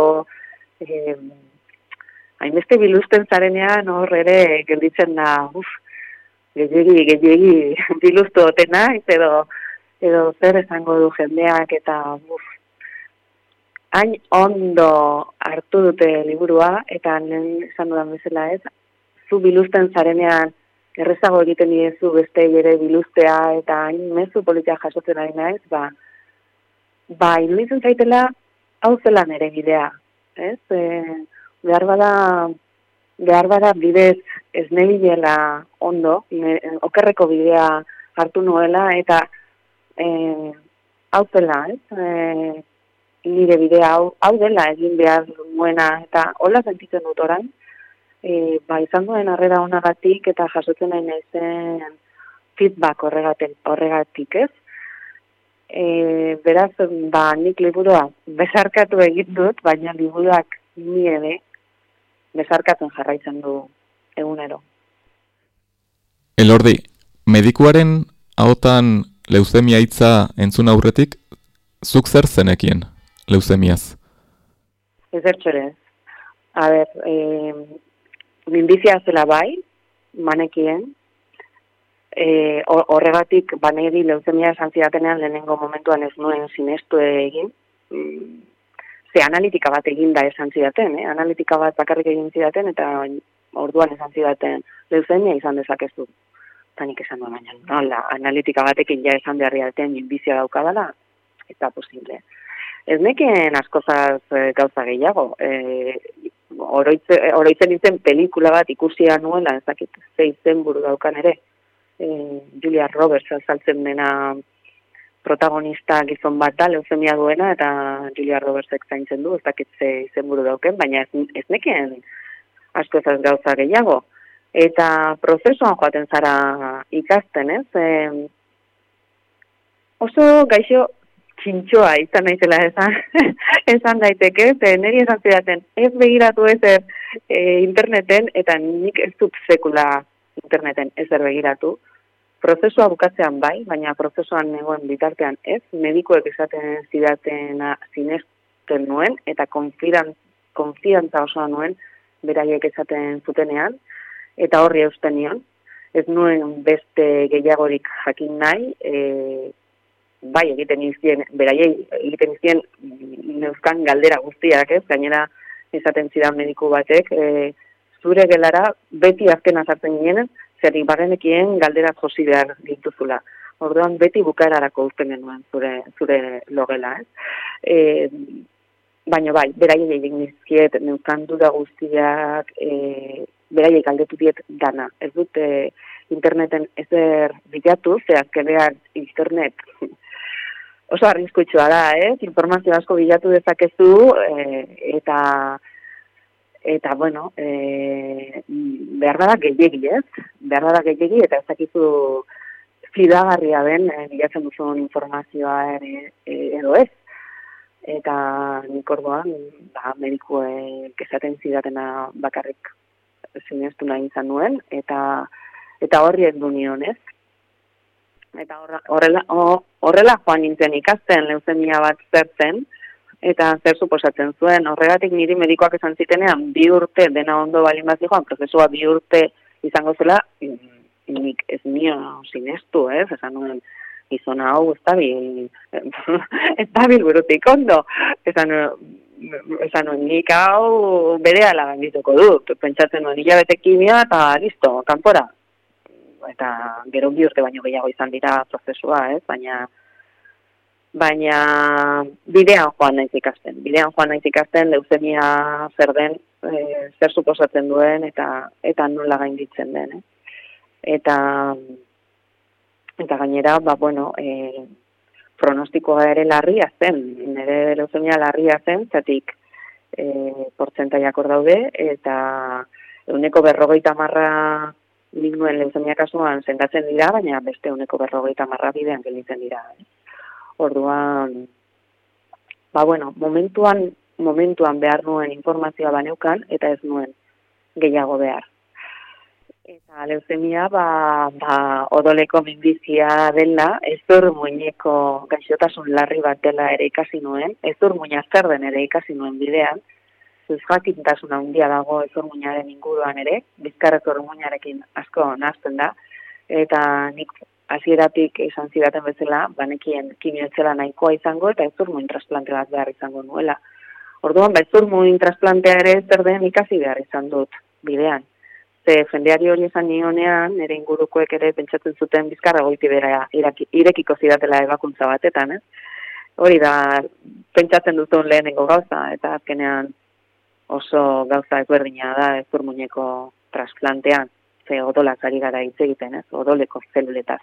eh, hainbeste biluzten zarenean hor ere gelditzen da, uf, gehiagi, gehiagi biluztu otena, edo, edo zer esango du jendeak eta uf, hain ondo hartu dute liburua, eta lehen esan dudan bezala ez, zu biluzten zarenean errezago egiten diezu beste ere biluztea eta hain mezu politia jasotzen ari naiz, ba, ba, iruditzen zaitela hau zela nere bidea, ez? E, behar bada, behar bada bidez ez nebilela ondo, ne, okerreko bidea hartu nuela, eta e, hau zela, ez? E, nire bidea hau, hau dela egin behar nuena, eta hola sentitzen dut orain, e, ba, izan duen arrera honagatik eta jasotzen nahi naizen feedback horregaten, horregatik, ez? E, beraz, ba, nik liburua besarkatu egin dut, baina liburuak ni ere besarkatzen jarraitzen du egunero. Elordi, medikuaren ahotan leuzemia hitza entzun aurretik, zuk zer zenekien leuzemiaz? Ez ertxore. A ber, e, minbizia zela bai, manekien, e, horregatik baneri leuzemia esan zidatenean lehenengo momentuan ez nuen sinestu egin, mm, ze analitika bat egin da esan zidaten, eh? analitika bat bakarrik egin zidaten, eta orduan esan zidaten leuzemia izan dezakezu. Tanik esan duen baina, nola, analitika batekin ja esan beharri daten minbizia daukadala, ez da posible. Ez neken askozaz e, gauza gehiago, e, oroitze, oroitzen nintzen pelikula bat ikusia nuela, ez dakit ze izen buru daukan ere, e, Julia Roberts azaltzen dena protagonista gizon bat da, leuzemia duena, eta Julia Robertsek zaintzen du, ez dakit ze izen buru dauken, baina ez, ez nekien asko ez gauza gehiago. Eta prozesuan joaten zara ikasten, ez? E, oso gaixo txintxoa izan naizela esan, esan daiteke, ze niri esan zidaten, ez begiratu ezer e, interneten, eta nik ez dut sekula interneten ezer begiratu. Prozesua bukatzean bai, baina prozesuan negoen bitartean ez, medikoek esaten zidatena zinezten nuen, eta konfidan, konfidantza osoa nuen, beraiek esaten zutenean, eta horri eusten nion. Ez nuen beste gehiagorik jakin nahi, e, bai egiten izien, beraiei egiten izien neuzkan galdera guztiak, ez? Gainera esaten zidan mediku batek, e, zure gelara beti azken azartzen ginen, zer ibarrenekien galdera josi behar dituzula. Orduan beti bukaerarako uzten genuen zure, zure logela, ez? E, baina bai, beraiei egin izkiet, neuzkan duda guztiak, e, beraiei galdetu diet dana. Ez dute interneten ezer bilatu, ze azkenean internet oso arriskutsua da, ez? Informazio asko bilatu dezakezu e, eta eta bueno, e, behar da gehiegi, ez? Behar da gehiegi eta ezakizu fidagarria den e, bilatzen duzun informazioa ere e, edo ez. Eta nik orduan, ba, medikuek esaten zidatena bakarrik sinestu nahi izan nuen, eta eta horri ez du nion, ez? eta horrela, horrela joan nintzen ikasten leuzemia bat zertzen, eta zer suposatzen zuen, horregatik niri medikoak esan zitenean, bi urte dena ondo balin bat joan, prozesua bi urte izango zela, nik ez nio sinestu, ez, esan nuen, izona hau, ez da bil, ez da bil burutik ondo, esan, esan nuen, nik hau bere ala gandituko dut, pentsatzen nuen, hilabete kimia, eta listo, kanpora, eta gero bi urte baino gehiago izan dira prozesua, ez? Baina baina bidean joan naiz ikasten. Bidean joan naiz ikasten leuzemia zer den, e, zer suposatzen duen eta eta nola gainditzen den, eh? Eta Eta gainera, ba, bueno, e, pronostikoa ere larria zen, nire leuzemia larria zen, zatik e, portzentaiak hor daude, eta euneko berrogeita marra nik nuen leuzemia kasuan sendatzen dira, baina beste euneko berrogeita marra bidean gelditzen dira. Eh? Orduan, ba bueno, momentuan, momentuan behar nuen informazioa baneukan, eta ez nuen gehiago behar. Eta leuzemia, ba, ba, odoleko minbizia dela, ez dur muineko gaixotasun larri bat dela ere ikasi nuen, ez dur muina den ere ikasi nuen bidean, zuz jakintasun handia dago ez inguruan ere, bizkarrez muinarekin asko nazten da, eta nik hasieratik esan zidaten bezala, banekien kimioetzela nahikoa izango, eta ez muin trasplante bat behar izango nuela. Orduan, ba, ez trasplantea ere zer den ikasi behar izan dut bidean ze jendeari hori esan nionean, nire ingurukoek ere pentsatzen zuten bizkarra goiti bera irekiko zidatela ebakuntza batetan, ez? Hori da, pentsatzen duzun lehenengo gauza, eta azkenean oso gauza ezberdina da ez muñeko trasplantean, ze odolak ari gara hitz egiten, ez? Odoleko zeluletaz.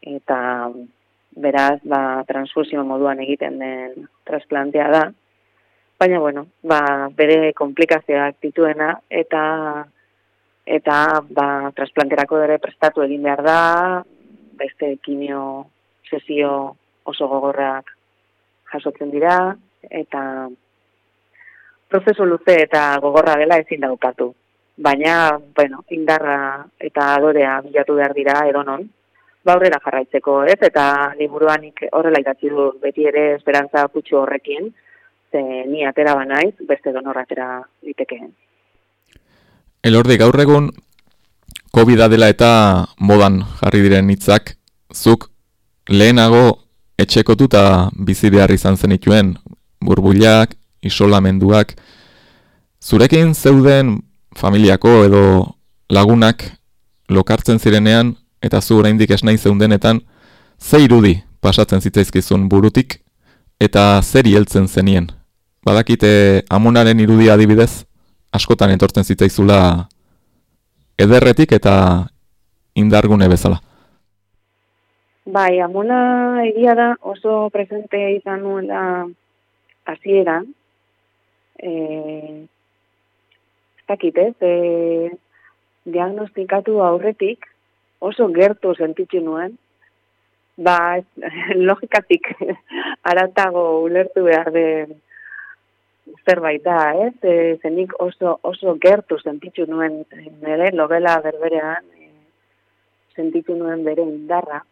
Eta beraz, ba, transfusio moduan egiten den trasplantea da, baina, bueno, ba, bere komplikazioak dituena, eta eta ba, trasplanterako ere prestatu egin behar da, beste kimio sesio oso gogorrak jasotzen dira, eta prozesu luze eta gogorra dela ezin daukatu. Baina, bueno, indarra eta adorea bilatu behar dira edonon, ba aurrera jarraitzeko, ez? Eta liburuanik horrela idatzi du beti ere esperantza kutsu horrekin, ze ni atera banaiz, beste donor atera litekeen. Elorde gaur egun covid dela eta modan jarri diren hitzak zuk lehenago etxekotuta bizi behar izan zenituen burbuilak, isolamenduak zurekin zeuden familiako edo lagunak lokartzen zirenean eta zu oraindik esnai zeundenetan ze irudi pasatzen zitzaizkizun burutik eta zer heltzen zenien badakite amonaren irudia adibidez askotan etortzen zitzaizula ederretik eta indargune bezala. Bai, amona egia da oso presente izan nuela hasiera. Eh, zakit, ez? E, diagnostikatu aurretik oso gertu sentitzen nuen. Ba, logikatik aratago ulertu behar den zerbait da, ez? E, zenik oso, oso gertu sentitu nuen nire logela berberean, e, sentitu nuen bere indarra.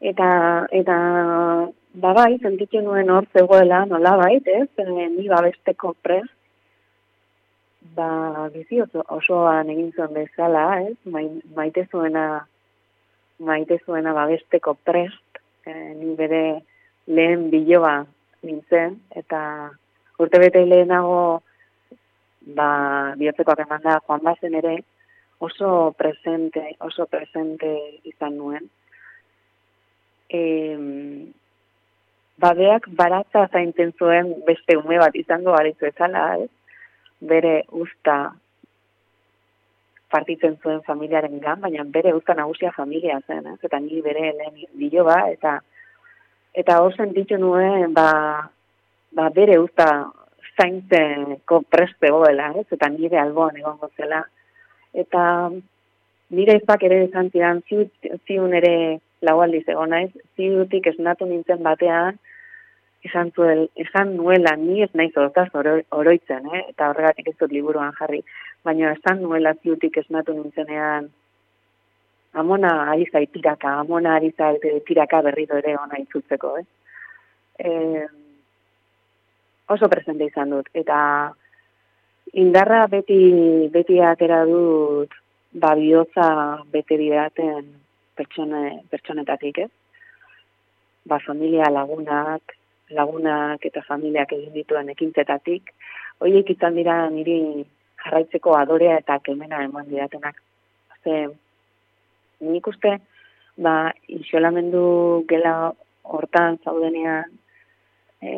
Eta, eta babai, sentitu nuen hor zegoela, nola bait, ez? E, ni babesteko prest, ba, bizi oso, osoan egin zuen bezala, ez? maite zuena, maite zuena babesteko prest, e, ni bere lehen biloa nintzen, eta urte bete lehenago ba, bihotzekoak eman da joan bazen ere, oso presente, oso presente izan nuen. E, badeak baratza zaintzen zuen beste ume bat izango baritzu ezala, ez? Bere usta partitzen zuen familiaren gan, baina bere usta nagusia familia zen, ez? eta ni bere lehen biloba, eta eta hor sentitu nuen, ba, ba bere usta zaintzeko preste goela, ez? Eta nire alboan egongo zela. Eta nire izak ere esan zidan, ziun ere lau aldiz egon naiz, ziutik esnatu nintzen batean, esan, zuel, esan nuela ni ez naiz hortaz oroitzen, eh? eta horregatik ez dut liburuan jarri, baina esan nuela ziutik esnatu nintzenean, amona ari zait tiraka, amona ari zait tiraka berriro ere ona itzutzeko, eh? E, oso presente izan dut, eta indarra beti, beti atera dut ba bihotza bete bidaten pertsone, pertsonetatik, eh? Ba, familia lagunak, lagunak eta familiak egin dituen ekintzetatik, horiek izan dira niri jarraitzeko adorea eta kemena eman didatenak. Ze, nik uste, ba, isolamendu gela hortan zaudenean, e,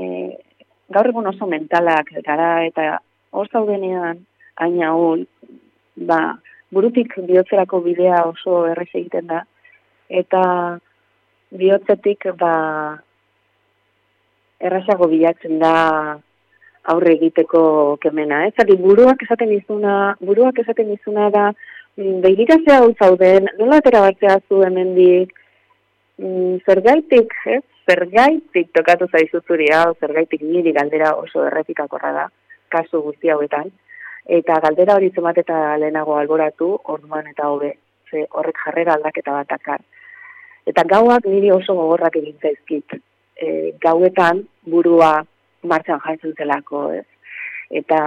gaur egun oso mentalak gara eta hor zaudenean, aina hul, ba, burutik bihotzerako bidea oso errez egiten da, eta bihotzetik ba, errazago bilatzen da aurre egiteko kemena. Ez ari buruak esaten izuna, buruak esaten izuna da, mm, begira zea hau zauden, nola atera batzea zu hemendik, mm, zergaitik, ez? Zergaitik tokatu zaizu zuri hau, zergaitik niri galdera oso errepikakorra da, kasu guzti hauetan. Eta galdera hori zemat eta lehenago alboratu, orduan eta hobe, ze horrek jarrera aldaketa bat akar. Eta gauak niri oso gogorrak egin zaizkit. E, gauetan burua martxan jartzen zelako, ez? Eta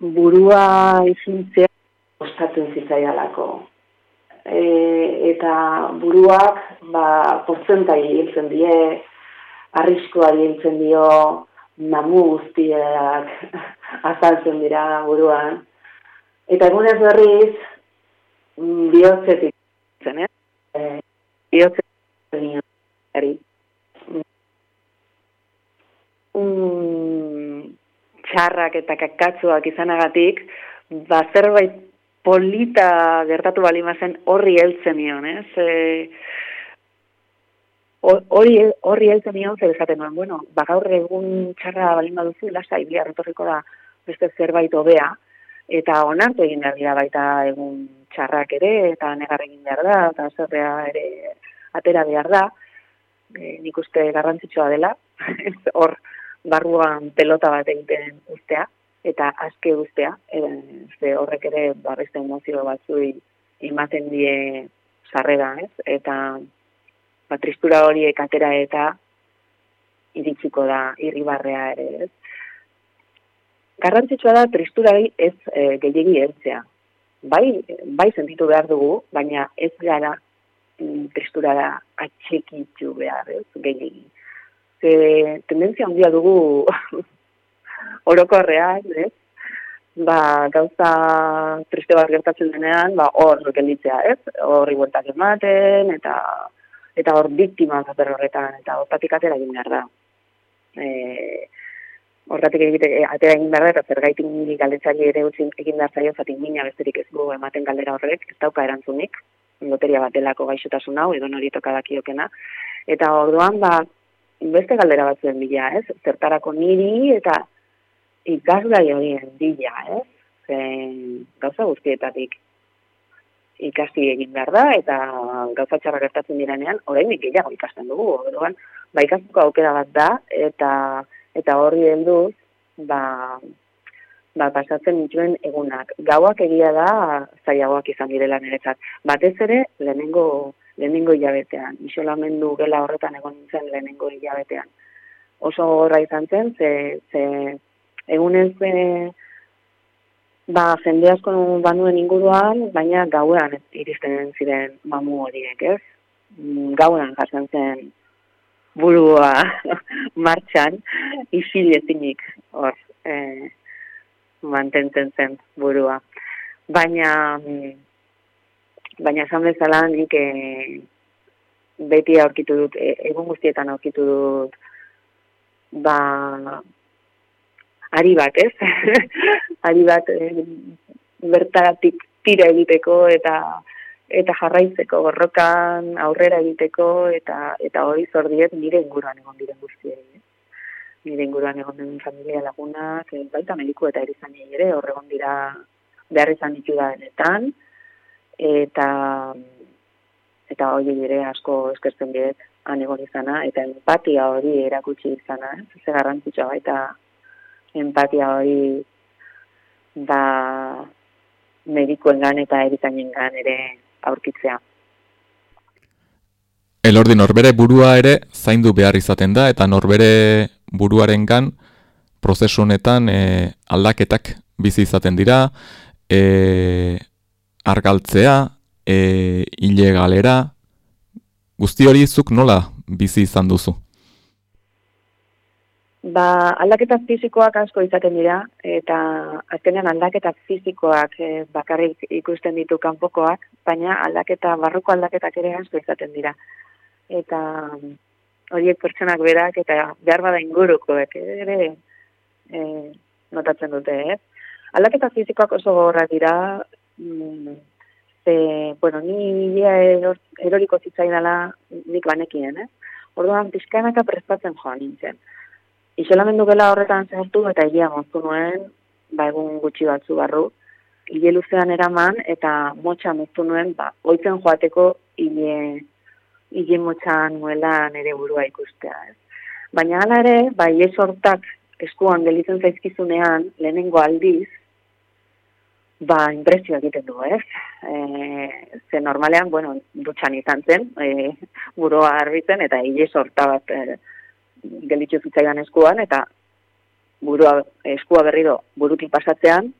burua izintzea kostatzen zitzaialako. E, eta buruak, ba, porzentai hiltzen die, arriskuari hiltzen dio, mamu guztiak azaltzen dira buruan. Eta egunez berriz, mm, bihotzetik zen, eh? E, bihotzetik eri. Mm, txarrak eta kakatzuak izanagatik, ba zerbait polita gertatu balima zen horri heltzen nion, ez? E, ho- hori horri heltzen nion zer esaten nuen, bueno, ba gaur egun txarra balin baduzu, lasai bihar etorriko da beste zerbait hobea eta onartu egin behar dira baita egun txarrak ere eta negar egin behar da eta zerrea ere atera behar da. E, nik uste garrantzitsua dela, hor barruan pelota bat egiten ustea eta aske ustea, e, ze horrek ere ba, beste emozio batzui ematen die sarrera, ez? Eta ba, tristura horiek atera eta iritsiko da irribarrea ere, ez? Garrantzitsua da tristurari ez e, gehiegi heltzea. Bai, bai sentitu behar dugu, baina ez gara mm, tristurara atxekitu behar, ez, gehiegi. Ze tendentzia handia dugu orokorrean, ez? Ba, gauza triste bat gertatzen denean, ba, hor gelditzea, ez? Horri bueltak ematen, eta eta hor biktima zater horretan, eta hortatik atera egin behar da. E, hortatik egite, e, atera egin behar da, eta zergaitik niri galdetzaile ere utzi egin behar zaio, zatik mina besterik ez gu ematen galdera horrek, ez dauka erantzunik, loteria bat delako gaixotasun hau, edo nori toka dakiokena. Eta orduan, ba, beste galdera batzuen bila, ez? Zertarako niri eta ikaslai horien bila, ez? Zen, gauza guztietatik ikasi egin behar da, eta gauza txarra gertatzen direnean, oraindik gehiago ikasten dugu, orduan, ba, ikasteko aukera bat da, eta eta horri helduz, ba, ba, pasatzen dituen egunak. Gauak egia da, zailagoak izan direla niretzat. Batez ere, lehenengo, lehenengo hilabetean. Isolamendu gela horretan egon nintzen lehenengo hilabetean. Oso gogorra izan zen, ze, ze egunez e, ba, jende asko banuen inguruan, baina gauean iristen ziren mamu horiek, ez? Mm, Gauean jasen zen burua martxan, isil ezinik hor e, mantentzen zen burua. Baina, mm, baina esan bezala nik e, beti aurkitu dut, e, egun guztietan aurkitu dut, ba, ari bat, ez? ari bat e, bertaratik tira egiteko eta eta jarraitzeko borrokan aurrera egiteko eta eta hori zordiet nire inguruan egon diren guztiei. eh? Nire inguruan egon den familia lagunak, eh, baita mediku eta erizanei ere hor egon dira behar izan ditu da denetan eta eta hori ere asko eskertzen diet han egon izana eta empatia hori erakutsi izana, ze garrantzitsua baita empatia hori da medikuengan eta erizainengan ere aurkitzea. Elordi norbere burua ere zaindu behar izaten da eta norbere buruarengan prozesu honetan e, aldaketak bizi izaten dira, e, argaltzea, e, ilegalera, guzti hori zuk nola bizi izan duzu? Ba, aldaketa fisikoak asko izaten dira, eta azkenean aldaketa fisikoak eh, bakarrik ikusten ditu kanpokoak, baina aldaketa, barruko aldaketak ere asko izaten dira. Eta horiek pertsonak berak eta behar bada ingurukoek ere e, notatzen dute, eh? Aldaketa fisikoak oso gogorrak dira, Mm, ze, bueno, ni hilea eror, eroriko zitzaidala nik banekien, eh? Orduan, pixkanaka prestatzen joan nintzen. Isolamendu gela horretan zertu eta hilea moztu nuen, ba egun gutxi batzu barru, hile luzean eraman eta motxa moztu nuen, ba, oitzen joateko hile, hile motxan nuela nere burua ikustea, ez? Baina hala ere, ba, hile sortak eskuan gelitzen zaizkizunean, lehenengo aldiz, ba, impresio egiten du, ez? E, ze normalean, bueno, dutxan izan zen, e, burua arbitzen, eta hile sorta bat e, gelitzu zitzaidan eskuan, eta burua, eskua berriro burutik pasatzean,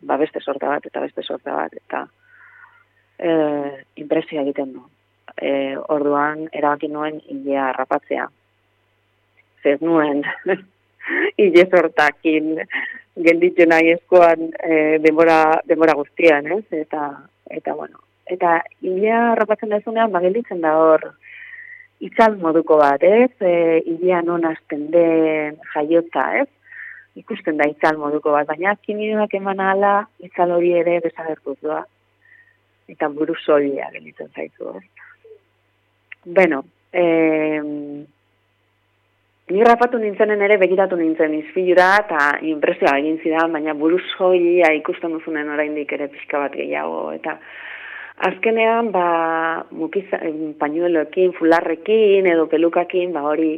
ba, beste sorta bat, eta beste sorta bat, eta e, impresio egiten du. E, orduan, erabaki nuen hilea rapatzea. Zer nuen, hile sortakin gelditu nahi eskoan e, denbora, denbora guztian, ez? Eta, eta bueno, eta hilea rapatzen dezunean, ba, gelditzen da hor, itzal moduko bat, ez? E, hilea non hasten den jaiotza, ez? Ikusten da itzal moduko bat, baina kiminuak eman ala, itzal hori ere desagertuz doa. Eta buru solia gelditzen zaitu, ez? Bueno, eh, Ni rapatu nintzenen ere begiratu nintzen izfilura eta impresioa egin zidan, baina buru soilia ikusten duzunen oraindik ere pixka bat gehiago. Eta azkenean, ba, mukiz, pañueloekin, fularrekin edo pelukakin, ba, hori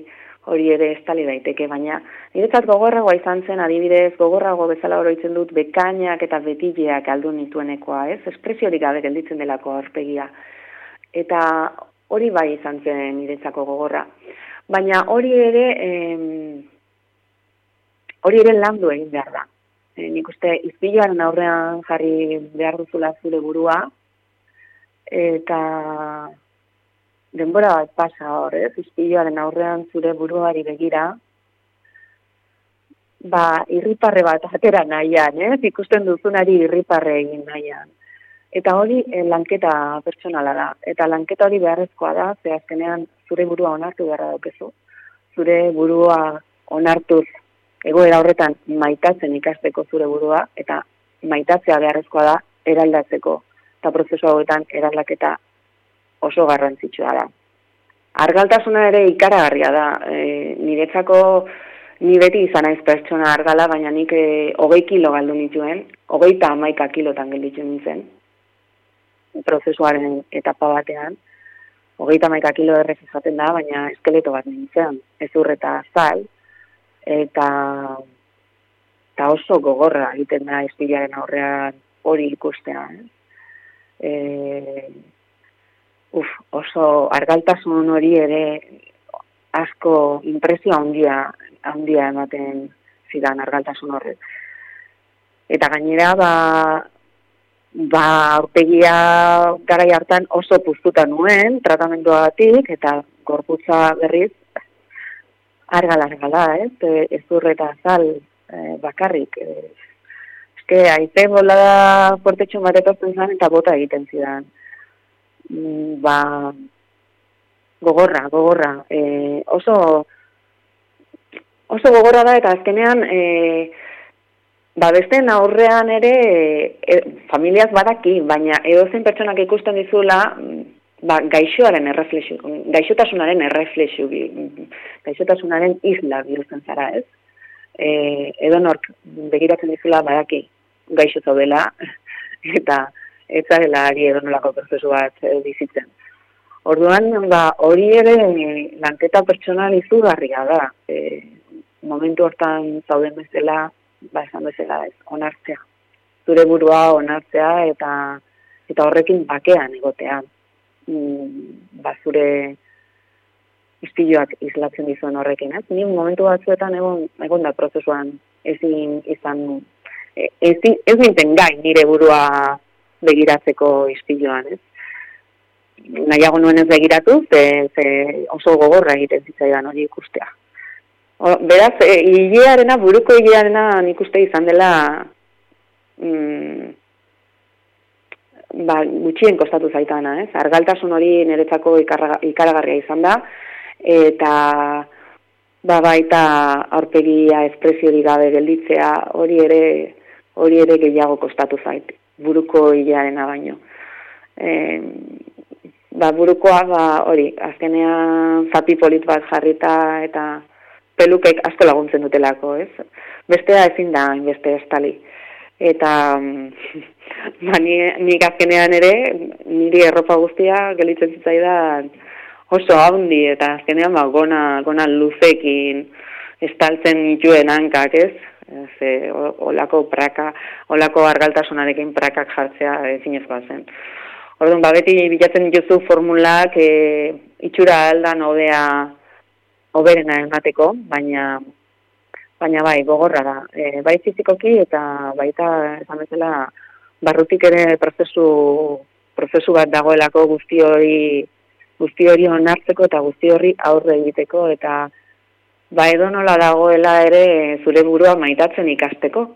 hori ere estali daiteke, baina niretzat gogorragoa izan zen, adibidez, gogorrago bezala oroitzen dut, bekainak eta betileak aldu nituenekoa, ez? Espresiorik gabe gelditzen delako aurpegia. Eta hori bai izan zen niretzako gogorra. Baina hori ere, em, hori ere landu egin behar da. E, nik uste izpiloaren aurrean jarri behar duzula zure burua, eta denbora bat pasa hor, ez? Izpiloaren aurrean zure buruari begira, ba, irriparre bat atera nahian, ez? Ikusten duzunari irriparre egin nahian. Eta hori eh, lanketa pertsonala da. Eta lanketa hori beharrezkoa da, ze azkenean zure burua onartu beharra daukezu. Zure burua onartuz egoera horretan maitatzen ikasteko zure burua, eta maitatzea beharrezkoa da eraldatzeko. Eta prozesu hauetan eraldaketa oso garrantzitsua da. Argaltasuna ere ikaragarria da. E, niretzako ni beti izan naiz pertsona argala, baina nik e, hogei kilo galdu nituen, hogeita hamaika kilotan gelditzen nintzen, prozesuaren etapa batean, hogeita maika kilo errez izaten da, baina eskeleto bat nintzen, ez eta zal, eta, eta oso gogorra egiten da espilaren aurrean hori ikustean. E, uf, oso argaltasun hori ere asko impresio handia, handia ematen zidan argaltasun horrek. Eta gainera, ba, ba, aurpegia garai hartan oso puztuta nuen, tratamenduagatik, eta gorputza berriz, argala argala, ez, e, ezur azal e, bakarrik. E, eske, aize bolada fuertetxo batetortzen zen, eta bota egiten zidan. Mm, ba, gogorra, gogorra. E, oso, oso gogorra da, eta azkenean, e, Ba, beste aurrean ere e, familiaz badaki, baina edozen pertsonak ikusten dizula ba, gaixoaren erreflexu, gaixotasunaren erreflexu, gaixotasunaren isla bihurtzen zara, ez? E, edo nork begiratzen dizula badaki gaixo zaudela eta ez zarela ari edo nolako prozesu bat e, bizitzen. Orduan, ba, hori ere lanketa pertsonal izugarria da. E, momentu hortan zauden bezala, ba, esan bezala ez, onartzea. Zure burua onartzea eta eta horrekin bakean egotea. Mm, ba, zure istiloak islatzen dizuen horrekin, ez? Ni momentu batzuetan egon, egon da prozesuan ezin izan e, ez, ez nintzen gai nire burua begiratzeko istiloan, ez? Nahiago nuen ez begiratu, ze, ze oso gogorra egiten zitzaidan hori ikustea. Beraz, e, hilearena, buruko hilearena nik uste izan dela mm, ba, gutxien kostatu zaitana, ez? Argaltasun hori niretzako ikaragarria izan da, eta ba, baita aurpegia espresiorik gabe gelditzea hori ere hori ere gehiago kostatu zait. buruko hilearena baino. E, ba, burukoa, ba, hori, azkenean zapi polit bat jarrita eta pelukek asko laguntzen dutelako, ez? Bestea ezin da, beste estali. Eta, mm, ba, ni, nik azkenean ere, niri erropa guztia gelitzen zitzaidan oso handi, eta azkenean, ba, gona, gona luzekin estaltzen dituen hankak, ez? Ze, olako praka, olako argaltasunarekin prakak jartzea ezinezkoa zen. Orduan, ba, beti bilatzen dituzu formulak e, itxura aldan hobea hoberena emateko, baina baina bai, gogorra da. E, bai fizikoki eta baita esan bezala barrutik ere prozesu prozesu bat dagoelako guzti hori guzti hori onartzeko eta guzti horri aurre egiteko eta ba edo nola dagoela ere zure burua maitatzen ikasteko.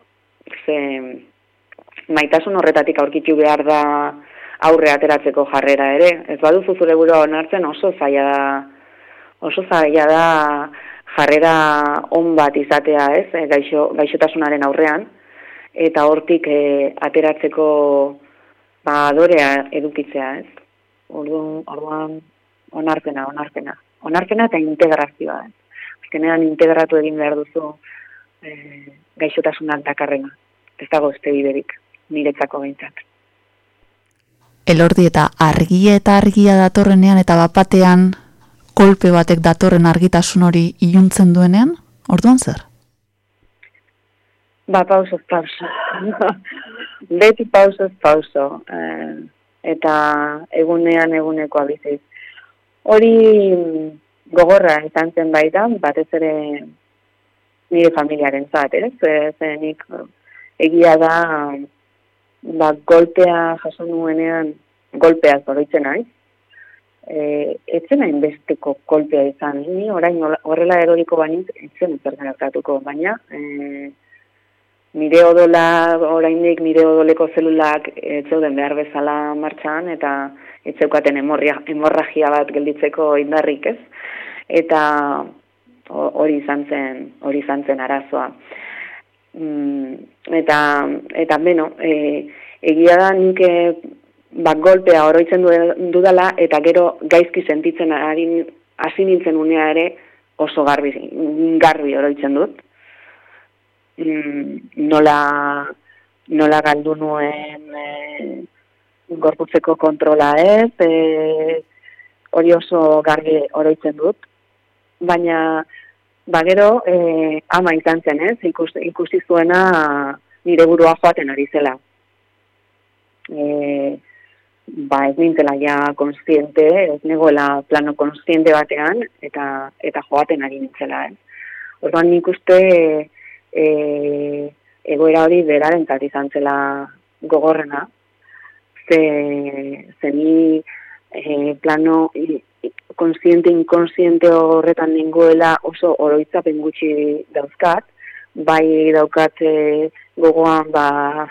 Ze maitasun horretatik aurkitu behar da aurre ateratzeko jarrera ere. Ez baduzu zure burua onartzen oso zaila da oso zaila da jarrera on bat izatea, ez? E, gaixo, gaixotasunaren aurrean eta hortik e, ateratzeko ba adorea edukitzea, ez? Orduan, orduan onarpena, onarpena. Onarpena eta integrazioa, ez? Azkenean integratu egin behar duzu e, gaixotasunak dakarrena. Ez dago este biderik, niretzako behintzat. Elordi eta argia eta argia datorrenean eta bapatean kolpe batek datorren argitasun hori iluntzen duenean, orduan zer? Ba, pausoz, pauso. Beti pausoz, pauso. Eh, eta egunean egunekoa biziz. Hori gogorra izan zen baita, batez ere nire familiaren zat, ez? Ze- Ze nik eh, egia da ba, golpea jaso nuenean, golpea zoroitzen naiz, e, etzen hainbesteko kolpea izan. Ni orain horrela eroriko banintz, etzen ezer gertatuko, baina e, nire odola, oraindik nire odoleko zelulak ez zeuden behar bezala martxan, eta ez zeukaten hemorria- hemorragia bat gelditzeko indarrik ez, eta ho- hori izan zen, hori izan zen arazoa. Mm, eta, eta beno, e, egia da nik e, ba, golpea oroitzen du- dudala, eta gero gaizki sentitzen ari, hasi nintzen unea ere oso garbi, garbi oroitzen dut. Mm, nola, nola galdu nuen e, gorputzeko kontrola ez, e, hori oso garbi oroitzen dut. Baina, ba gero, e, ama izan zen ez, ikusi, ikusi zuena nire burua joaten ari zela. E, ba ez nintzela ja konstiente, ez negoela plano konstiente batean, eta eta joaten ari nintzela, ez. Orduan nik uste e, egoera hori berarentzat izan zela gogorrena, ze, ze ni e, plano i- i- konstiente, inkonstiente horretan ninguela oso oroitzapen gutxi dauzkat, bai daukat e, gogoan ba,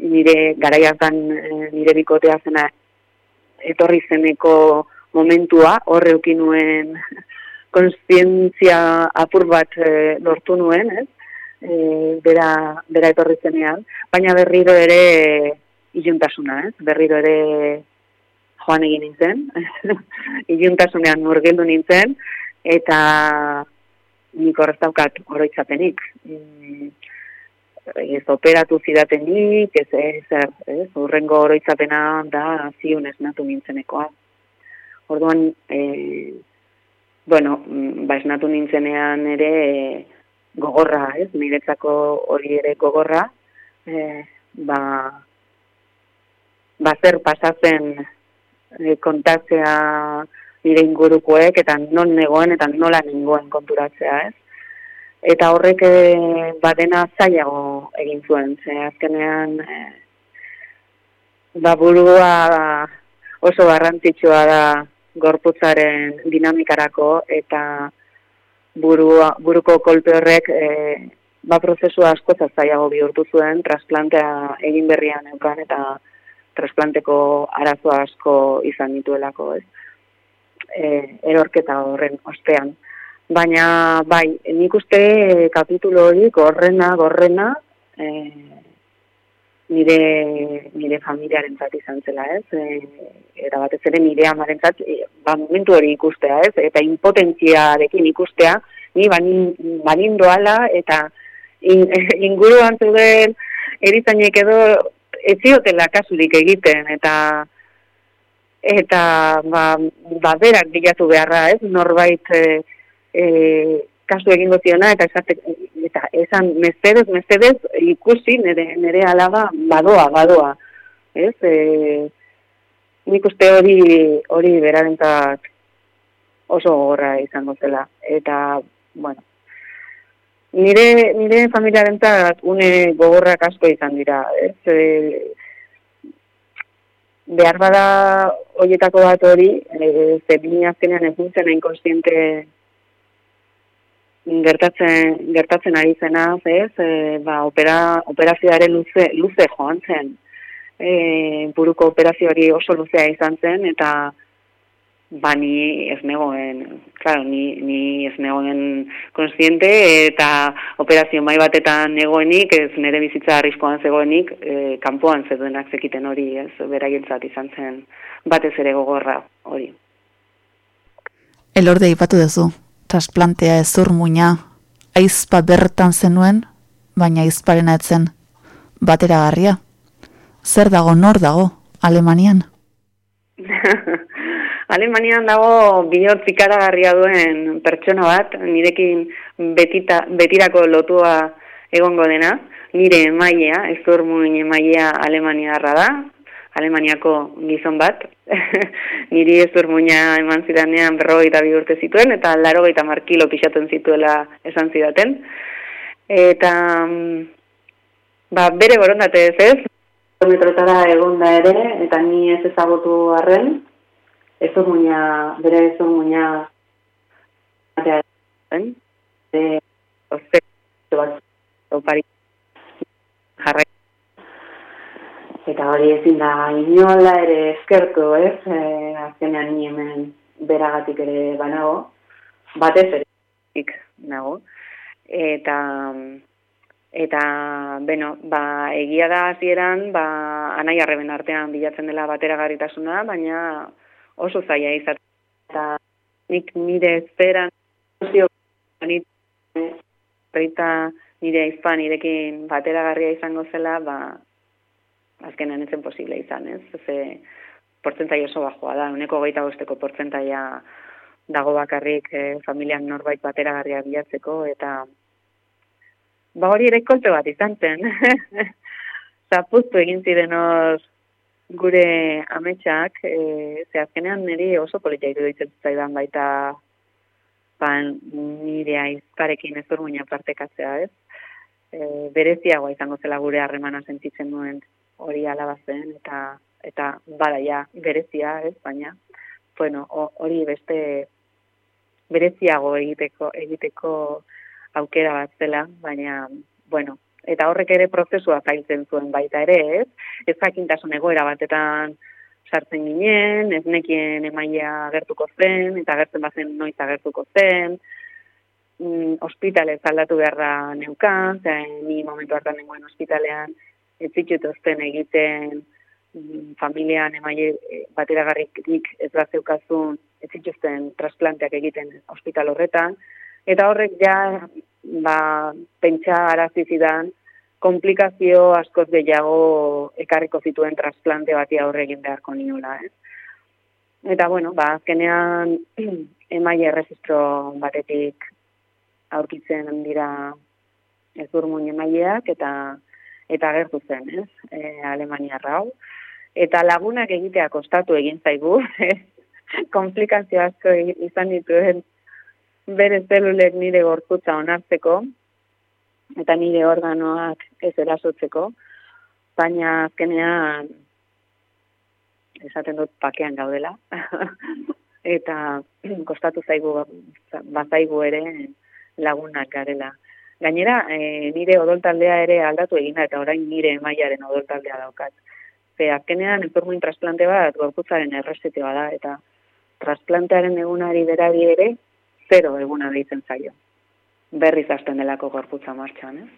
nire garai hartan e, nire bikotea zena etorri zeneko momentua, horre euki nuen konstientzia apur bat e, lortu nuen, ez? E, bera, bera etorri zenean, baina berriro ere e, iluntasuna, ez? Berriro ere joan egin nintzen, iluntasunean murgildu nintzen, eta nik horrez daukat oroitzapenik. Mm, ez operatu zidatenik, ez ezer, ez, urrengo oroitzapena da ziun esnatu nintzenekoa. Orduan, e, bueno, mm, ba esnatu nintzenean ere e, gogorra, ez, niretzako hori ere gogorra, e, ba, ba zer pasatzen e, kontatzea nire ingurukoek eta non negoen eta nola nengoen konturatzea, ez? Eta horrek e, badena zailago egin zuen, ze azkenean e, ba burua oso garrantzitsua da gorputzaren dinamikarako eta burua, buruko kolpe horrek e, ba prozesua asko zailago bihurtu zuen trasplantea egin berrian neukan eta trasplanteko arazo asko izan dituelako, ez? E, erorketa horren ostean. Baina, bai, nik uste kapitulo hori gorrena, gorrena, e, nire, nire familiaren zat izan zela, ez? E, eta batez ere nire amaren zat, e, ba, momentu hori ikustea, ez? Eta impotentziarekin ikustea, ni banin, banin doala, eta in, inguruan zeuden erizainek edo ez ziotela kasurik egiten, eta eta ba, ba berak bilatu beharra, ez? Norbait e, e, kasu egingo ziona eta esate, eta esan mesedez, mesedez ikusi nire, nire alaba badoa, badoa. Ez? E, nik uste hori hori berarentzat oso gogorra izango zela. Eta, bueno, nire, nire familiarentzat une gogorrak asko izan dira. Ez? E, behar bada horietako bat hori, e, ze bine azkenean ez nintzen inkonstiente gertatzen gertatzen ari zena, ez? E, ba, opera, operazioaren luze luze joan zen. E, buruko operazioari oso luzea izan zen eta ba ni ez negoen, claro, ni, ni ez negoen konsiente eta operazio mai batetan negoenik, ez nire bizitza arriskoan zegoenik, e, kanpoan zeduenak zekiten hori, ez, beraientzat izan zen batez ere gogorra hori. Elorde ipatu duzu, trasplantea ezur muina, aizpa bertan zenuen, baina aizparena etzen, bateragarria. Zer dago, nor dago, Alemanian? Alemanian dago bihotz ikaragarria duen pertsona bat, nirekin betita, betirako lotua egongo dena, nire emailea, ezur muin emailea Alemaniarra da, Alemaniako gizon bat, niri ezur muina eman zidanean berrogeita bi urte zituen, eta larogeita markilo pixaten zituela esan zidaten. Eta, mm, ba, bere borondate ez ez, kilometrotara egonda ere, eta ni ez ezagutu arren, ezur muina, bere ezur muina, zen, e, oste, bat, opari, jarrai, eta hori ezin da inola ere eskertu, ez, e, azkenean ni hemen beragatik ere banago, batez ere. Ik nago, eta eta beno, ba, egia da hasieran ba, anai arreben artean bilatzen dela bateragarritasuna, baina oso zaila izaten, eta nik nire esperan, nire aizpa nirekin bateragarria izango zela, ba, azkenean etzen posible izan, ez? Ze portzentai oso bajoa da, uneko geita bosteko portzentaia dago bakarrik eh, familian norbait bateragarria bilatzeko, eta ba hori ere kolte bat izan zen. Zapuztu egin ziren hor gure ametsak, e, ze azkenean niri oso politia iruditzen zaidan baita ba, nire aizparekin ez urmuina partekatzea, ez? E, bereziagoa izango zela gure harremana sentitzen nuen hori alaba zen, eta eta bada ja, berezia, ez, baina, bueno, ho- hori beste bereziago egiteko egiteko aukera bat zela, baina, bueno, eta horrek ere prozesua zailtzen zuen baita ere, ez? Ez jakintasun egoera batetan sartzen ginen, ez nekien emaia agertuko zen, eta agertzen bazen noiz agertuko zen, mm, ospitale aldatu behar da neukan, zen ni momentu hartan nengoen ospitalean, ez zituzten egiten mm, familian emaile eh, bateragarrik ez bat zeukazun, ez zituzten trasplanteak egiten ospital horretan, eta horrek ja ba, pentsa arazi zidan komplikazio askoz gehiago ekarriko zituen trasplante bati aurre egin beharko niola, ez? Eta bueno, ba azkenean emaile erregistro batetik aurkitzen dira ezurmuin emaileak eta eta agertu zen, ez? E, Alemaniarra hau. Eta lagunak egitea kostatu egin zaigu, komplikazio asko izan dituen bere zelulek nire gorputza onartzeko, eta nire organoak ez erasotzeko, baina azkenean esaten dut pakean gaudela, eta kostatu zaigu, bazaigu ere lagunak garela. Gainera, e, nire odoltaldea ere aldatu egina eta orain nire mailaren odoltaldea daukat. Ze azkenean enfermuin trasplante bat gorputzaren errestete da eta trasplantearen egunari berari ere zero eguna deitzen zaio. Berriz hasten delako gorputza martxan, ez?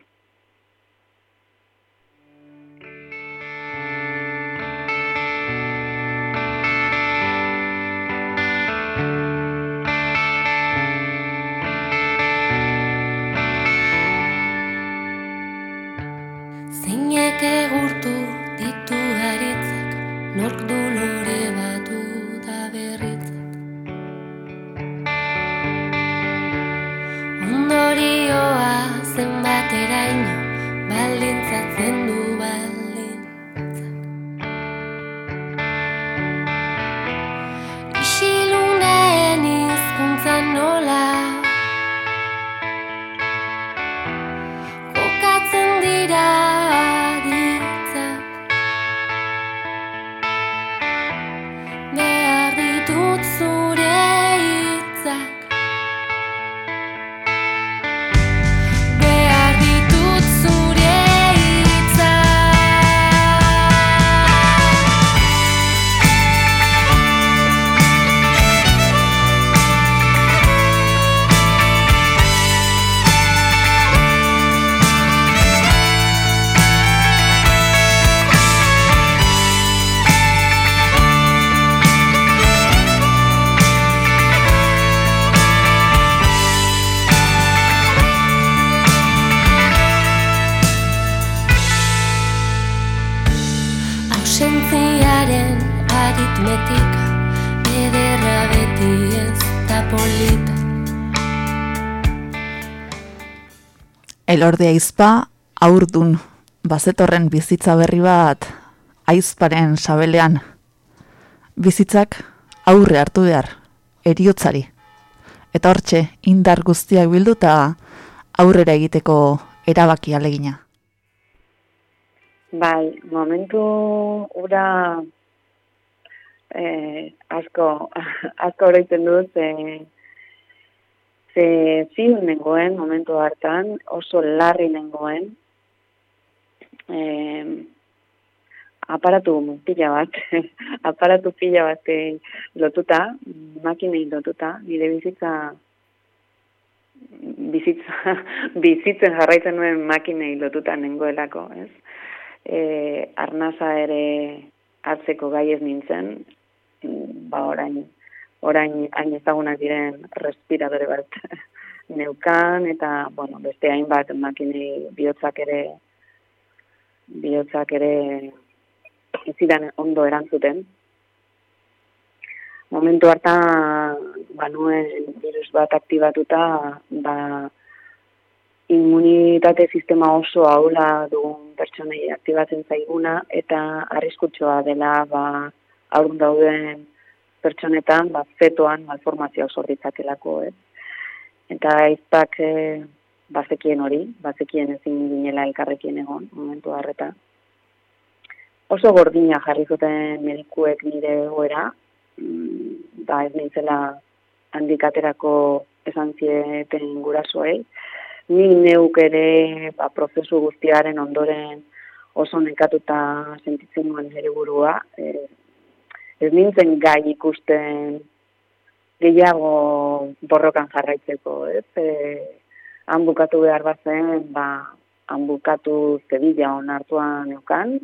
Elorde aizpa, aurdun, bazetorren bizitza berri bat, aizparen sabelean. Bizitzak aurre hartu behar, eriotzari. Eta hortxe, indar guztiak bilduta aurrera egiteko erabaki alegina. Bai, momentu ura eh, asko, asko oroitzen dut, ze, ze ziun nengoen momentu hartan, oso larri nengoen, eh, aparatu pila bat, aparatu pila bat eh, lotuta, makinei lotuta, nire bizitza bizitza, bizitzen jarraitzen nuen makinei lotuta nengoelako, ez? E, arnaza ere hartzeko gai ez nintzen, ba orain, orain hain ezagunak diren respiradore bat neukan, eta, bueno, beste hainbat makinei bihotzak ere, bihotzak ere ez zidan ondo erantzuten. Momentu hartan, ba, nuen virus bat aktibatuta, ba, immunitate sistema oso ahula dugun pertsonei aktibatzen zaiguna, eta arriskutsua dela, ba, aurrun dauden pertsonetan, ba, fetoan malformazioa sorditzakelako, ez? Eta aizpak e, bazekien hori, bazekien ezin ginela elkarrekin egon, momentu harreta. Oso gordina jarri zuten medikuek nire goera, mm, ba ez nintzela handikaterako esan zieten gurasoei. Ni neuk ere ba, prozesu guztiaren ondoren oso nekatuta sentitzen nuen nire burua. E, ez nintzen gai ikusten gehiago borrokan jarraitzeko, ez? E, han bukatu behar bazen, ba, han bukatu zebila onartuan neukan,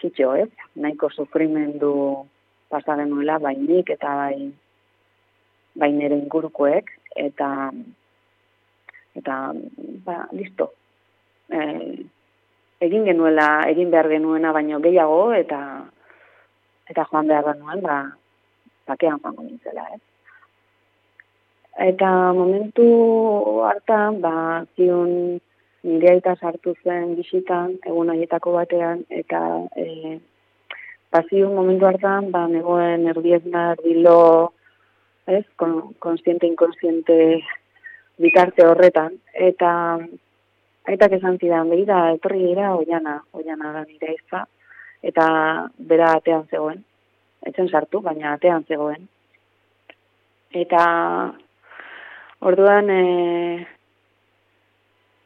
kitxo, ez? Nahiko sufrimendu pasa genuela, bai eta bai, bai nire ingurukoek, eta, eta, ba, listo. E, egin genuela, egin behar genuena baino gehiago, eta, eta joan behar genuen, ba, bakean joango nintzela, ez? Eta momentu hartan, ba, zion nire aita sartu zen bisitan, egun haietako batean, eta e, pasiun momentu hartan, ba, negoen erdiezna, erdilo, ez, kon, konsiente, inkonsiente bitarte horretan, eta aitak esan zidan, begira, etorri dira, oiana, oiana da nire aizpa, eta bera atean zegoen, etzen sartu, baina atean zegoen. Eta orduan, e,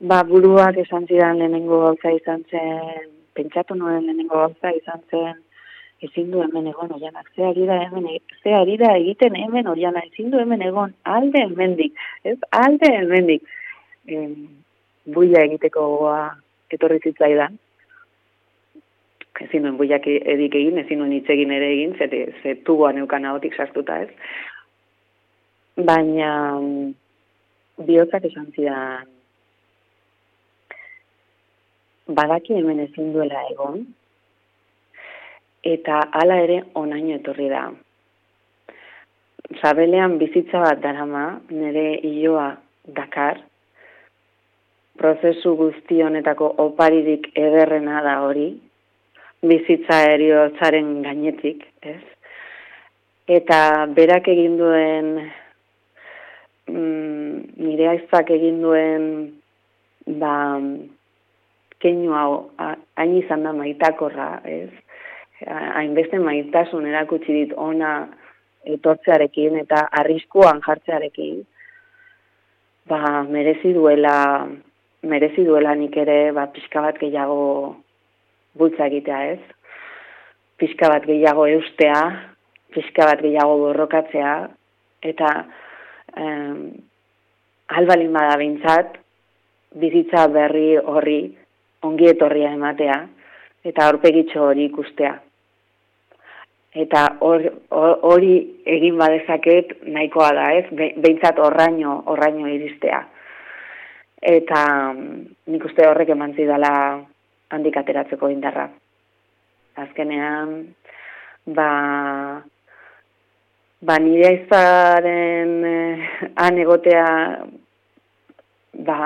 Ba, buruak esan zidan lehenengo gauza izan zen, pentsatu nuen lehenengo gauza izan zen, ezin du hemen egon oianak, ze ari da hemen, ze ari da egiten hemen oriana, ezin du hemen egon, alde hemendik, ez, alde hemendik. E, buia egiteko goa etorri zitzaidan, ezin nuen buiak edik egin, ezin nuen hitz egin ere egin, ze, ze tuboa neukan ahotik sartuta ez. Baina, bihotzak esan zidan, badaki hemen ezin duela egon, eta hala ere onaino etorri da. Sabelean bizitza bat darama, nire ioa dakar, prozesu guzti honetako oparirik ederrena da hori, bizitza eriotzaren gainetik, ez? Eta berak egin duen, mm, nire aizpak egin duen, ba, keinu hau, hain izan da maitakorra, ez? Hainbeste maitasun erakutsi dit ona etortzearekin eta arriskuan jartzearekin, ba, merezi duela, merezi duela nik ere, ba, pixka bat gehiago bultza egitea, ez? Pixka bat gehiago eustea, pixka bat gehiago borrokatzea, eta em, albalin bada bintzat, bizitza berri horri ongi etorria ematea, eta aurpegitxo hori ikustea. Eta hor- hor- hori egin badezaket nahikoa da, ez? Be- Behintzat horraino, horraino iristea. Eta nik uste horrek eman zidala handik ateratzeko indarra. Azkenean, ba, ba nire aizparen eh, han egotea, ba,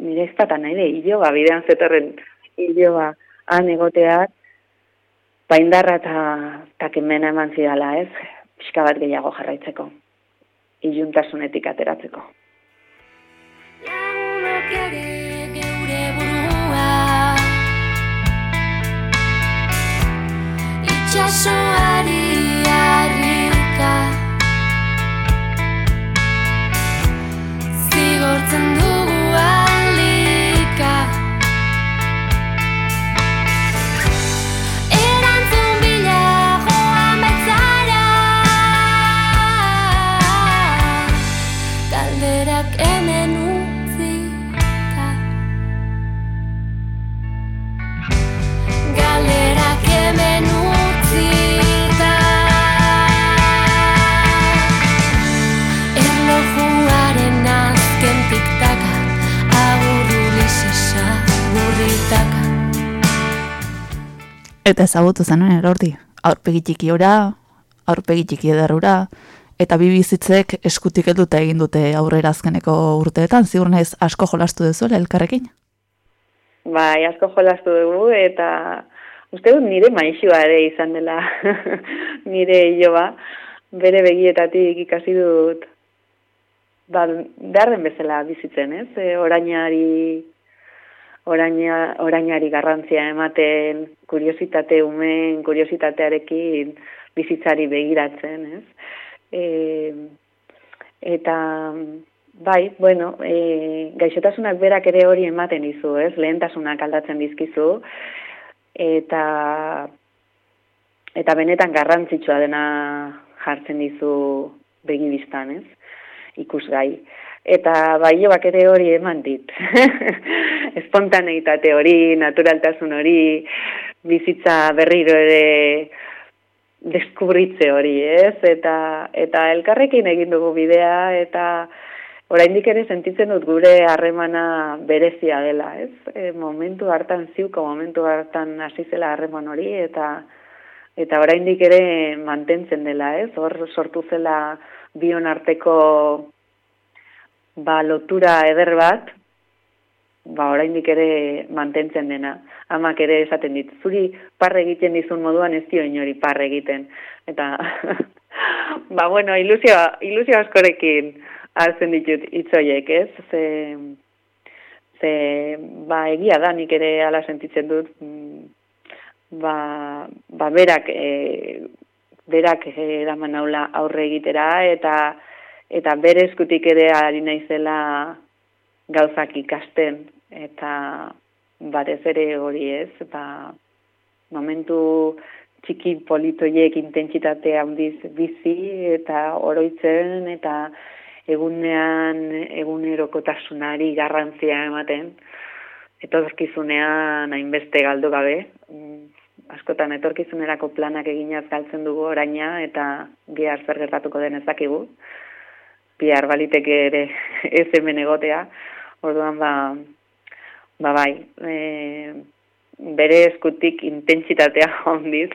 nire aizpata nahi de hilo, ba, bidean zetorren hilo, ba, han egoteak, ba, indarra eta ta kemena eman zidala, ez? Pixka bat gehiago jarraitzeko. Iluntasunetik ateratzeko. Lagunok 加深爱你。Eta ezagutu zenuen erordi. Aurpegi txiki ora, aurpegi txiki ederura, eta bi bizitzek eskutik helduta egin dute aurrera azkeneko urteetan, ziur asko jolastu duzuela elkarrekin. Bai, asko jolastu dugu eta uste dut nire maixua ere izan dela nire iloba. Bere begietatik ikasi dut ba, behar den bezala bizitzen, ez? E, orainari oraina, orainari garrantzia ematen, kuriositate umen, kuriositatearekin bizitzari begiratzen, ez? E, eta bai, bueno, e, gaixotasunak berak ere hori ematen dizu, ez? Lehentasunak aldatzen dizkizu eta eta benetan garrantzitsua dena jartzen dizu begibistan, ez? Ikusgai. Eta baiobak ere hori eman dit. Espontaneitate hori, naturaltasun hori, bizitza berriro ere deskubritze hori, ez? Eta, eta elkarrekin egin dugu bidea, eta oraindik ere sentitzen dut gure harremana berezia dela, ez? E, momentu hartan ziuko, momentu hartan hasi zela harreman hori, eta eta oraindik ere mantentzen dela, ez? Hor sortu zela bion arteko ba, lotura eder bat, ba, oraindik ere mantentzen dena. Amak ere esaten dit, zuri parre egiten dizun moduan ez dio inori parre egiten. Eta, ba, bueno, ilusio, ilusio askorekin hartzen ditut itzoiek, ez? Ze, ze, ba, egia da nik ere ala sentitzen dut, mm, ba, ba berak, e, berak eraman naula aurre egitera, eta eta bere eskutik ere ari naizela gauzak ikasten. Eta batez ere hori ez, ba, momentu txiki politoiek intentsitate handiz bizi eta oroitzen eta egunean egunerokotasunari garrantzia ematen. Etorkizunean hainbeste galdu gabe. Mm, askotan etorkizunerako planak eginaz galtzen dugu oraina eta bihar zer gertatuko den ezakigu bihar baliteke ere ez hemen egotea. Orduan ba ba bai, e, bere eskutik intentsitatea handiz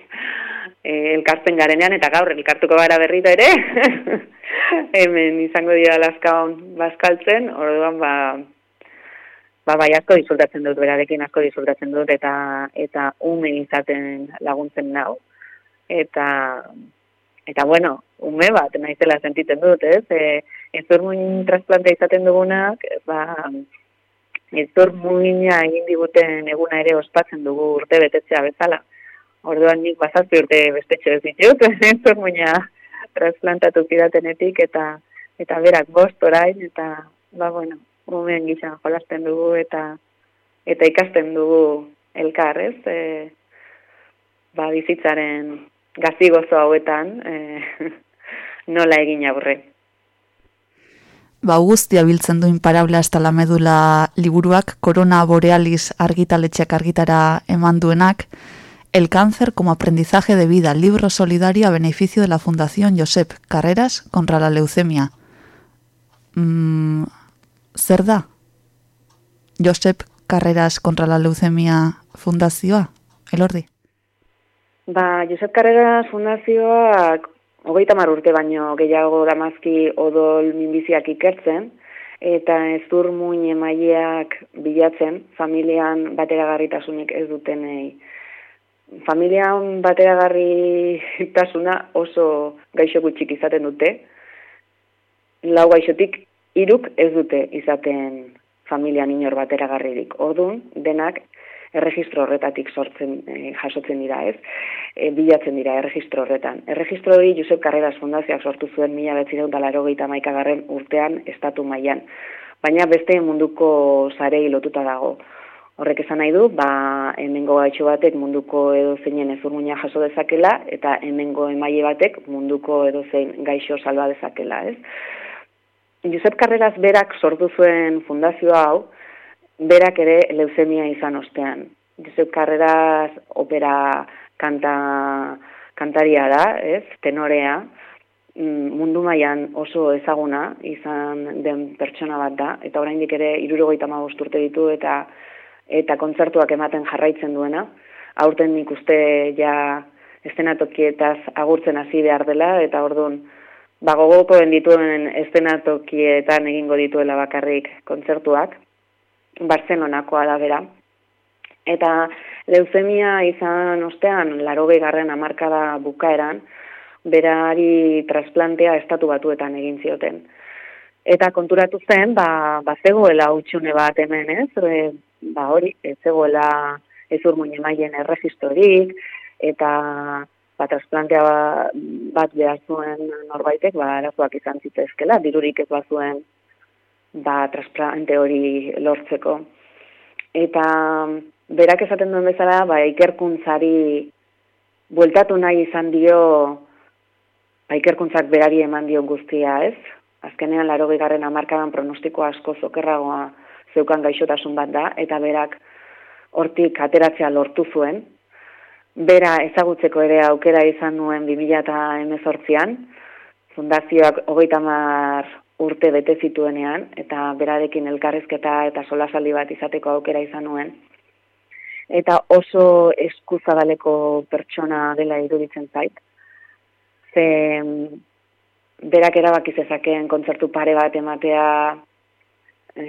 e, elkartzen garenean eta gaur elkartuko gara berriro ere. hemen izango dira laskaon bazkaltzen, orduan ba ba, bai asko disfrutatzen dut, berarekin asko disfrutatzen dut, eta eta ume izaten laguntzen nau. Eta, eta bueno, ume bat, naizela sentitzen dut, ez? E, ezurmuin transplantea izaten dugunak, ba, ezurmuina egin diguten eguna ere ospatzen dugu urte betetzea bezala. Orduan nik bazazpi urte bestetxo ez ditut, ezurmuina transplantatu zidatenetik, eta eta berak bost orain, eta, ba, bueno, umeen gizan jolasten dugu, eta eta ikasten dugu elkar, ez? E, ba, bizitzaren gazi gozo hauetan, e, nola egin aurre. Ba, guztia biltzen du imparable hasta la medula liburuak, Corona Borealis argitaletxeak argitara eman duenak, El cáncer como aprendizaje de vida, libro solidario a beneficio de la Fundación Josep Carreras contra la leucemia. Mm, zer da? Josep Carreras contra la leucemia fundazioa, elordi? Ba, Josep Carreras fundazioak hogeita mar urte baino gehiago damazki odol minbiziak ikertzen, eta ezur muin emaileak bilatzen, familian bateragarritasunik ez dutenei. Familian bateragarritasuna oso gaixo gutxik izaten dute, lau gaixotik iruk ez dute izaten familian inor bateragarririk. Orduan, denak erregistro horretatik sortzen eh, jasotzen dira, ez? E, bilatzen dira erregistro horretan. Erregistro hori Josep Carreras Fundazioak sortu zuen mila betzireun dalarogeita maikagarren urtean estatu mailan. Baina beste munduko zarei lotuta dago. Horrek esan nahi du, ba, hemengo gaitxo batek munduko edo zeinen ezurmuina jaso dezakela, eta hemengo emaile batek munduko edo zein gaixo salba dezakela, ez? Josep Carreras berak sortu zuen fundazio hau, berak ere leucemia izan ostean. Josep Carreras opera kanta, kantaria da, ez, tenorea, mm, mundu mailan oso ezaguna izan den pertsona bat da, eta oraindik ere irurogeita urte ditu, eta eta kontzertuak ematen jarraitzen duena. Aurten nik uste ja estenatokietaz agurtzen hasi behar dela, eta orduan, ba, gogokoen dituen estenatokietan egingo dituela bakarrik kontzertuak, Barcelonakoa da bera. Eta leucemia izan ostean, laro garren amarkada bukaeran, berari trasplantea estatu batuetan egin zioten. Eta konturatu zen, ba, ba zegoela utxune bat hemen, ez? E, ba hori, ez zegoela ez urmuin emaien erregistrorik, eta ba, transplantea bat behar zuen norbaitek, ba, arazoak izan zitezkela, dirurik ez bazuen ba, transplante hori lortzeko. Eta berak esaten duen bezala, ba, ikerkuntzari bueltatu nahi izan dio, ba, ikerkuntzak berari eman dio guztia, ez? Azkenean, laro bigarren amarkadan pronostiko asko zokerragoa zeukan gaixotasun bat da, eta berak hortik ateratzea lortu zuen. Bera ezagutzeko ere aukera izan nuen 2018an, fundazioak hogeita mar urte bete zituenean, eta berarekin elkarrezketa eta solasaldi bat izateko aukera izan nuen. Eta oso eskuzadaleko pertsona dela iruditzen zait. Ze berak erabaki zezakeen kontzertu pare bat ematea e,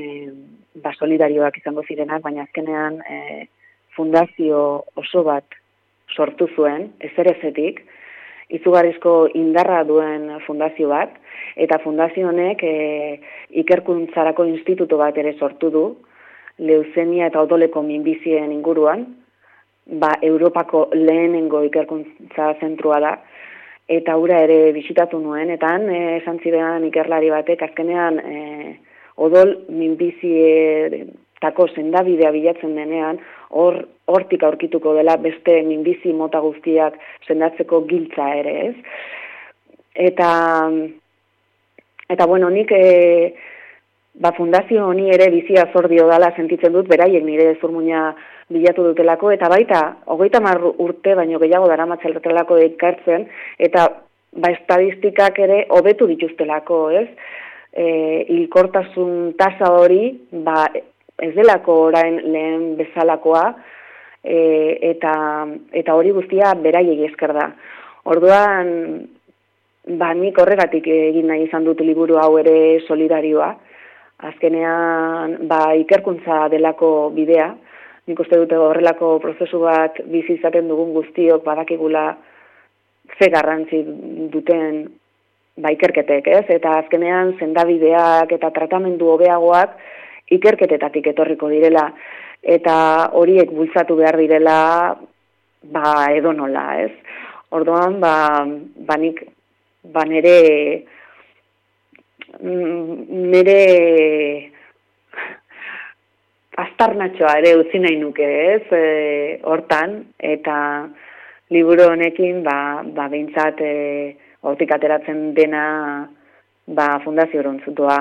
ba solidarioak izango zirenak, baina azkenean e, fundazio oso bat sortu zuen, ezerezetik, izugarrizko indarra duen fundazio bat, eta fundazio honek e, ikerkuntzarako instituto bat ere sortu du, leuzemia eta odoleko minbizien inguruan, ba, Europako lehenengo ikerkuntza zentrua da, eta ura ere bisitatu nuen, eta han, e, esan ziren ikerlari batek, azkenean, e, odol minbizi tako sendabidea bilatzen denean, hor hortik aurkituko dela beste minbizi mota guztiak sendatzeko giltza ere, ez? Eta eta bueno, nik e, ba fundazio honi ere bizia zordio dala sentitzen dut beraiek nire zurmuina bilatu dutelako eta baita hogeita mar urte baino gehiago daramatzeltelako ikartzen eta ba estadistikak ere hobetu dituztelako, ez? E, hilkortasun tasa hori ba ez delako orain lehen bezalakoa e, eta eta hori guztia beraiei esker da. Orduan ba nik horregatik egin nahi izan dut liburu hau ere solidarioa. azkenean ba, ikerkuntza delako bidea, nik uste dute horrelako prozesu bat bizi izaten dugun guztiok badakigula ze garrantzi duten ba, ikerketek, ez? Eta azkenean zendabideak eta tratamendu hobeagoak ikerketetatik etorriko direla eta horiek bultzatu behar direla ba edonola, ez? Orduan, ba, ba nik ba nere mm, nere astarnatxoa ere utzi nahi nuke, ez? E, hortan eta liburu honekin ba ba beintzat e, hortik ateratzen dena ba fundazio erontzutua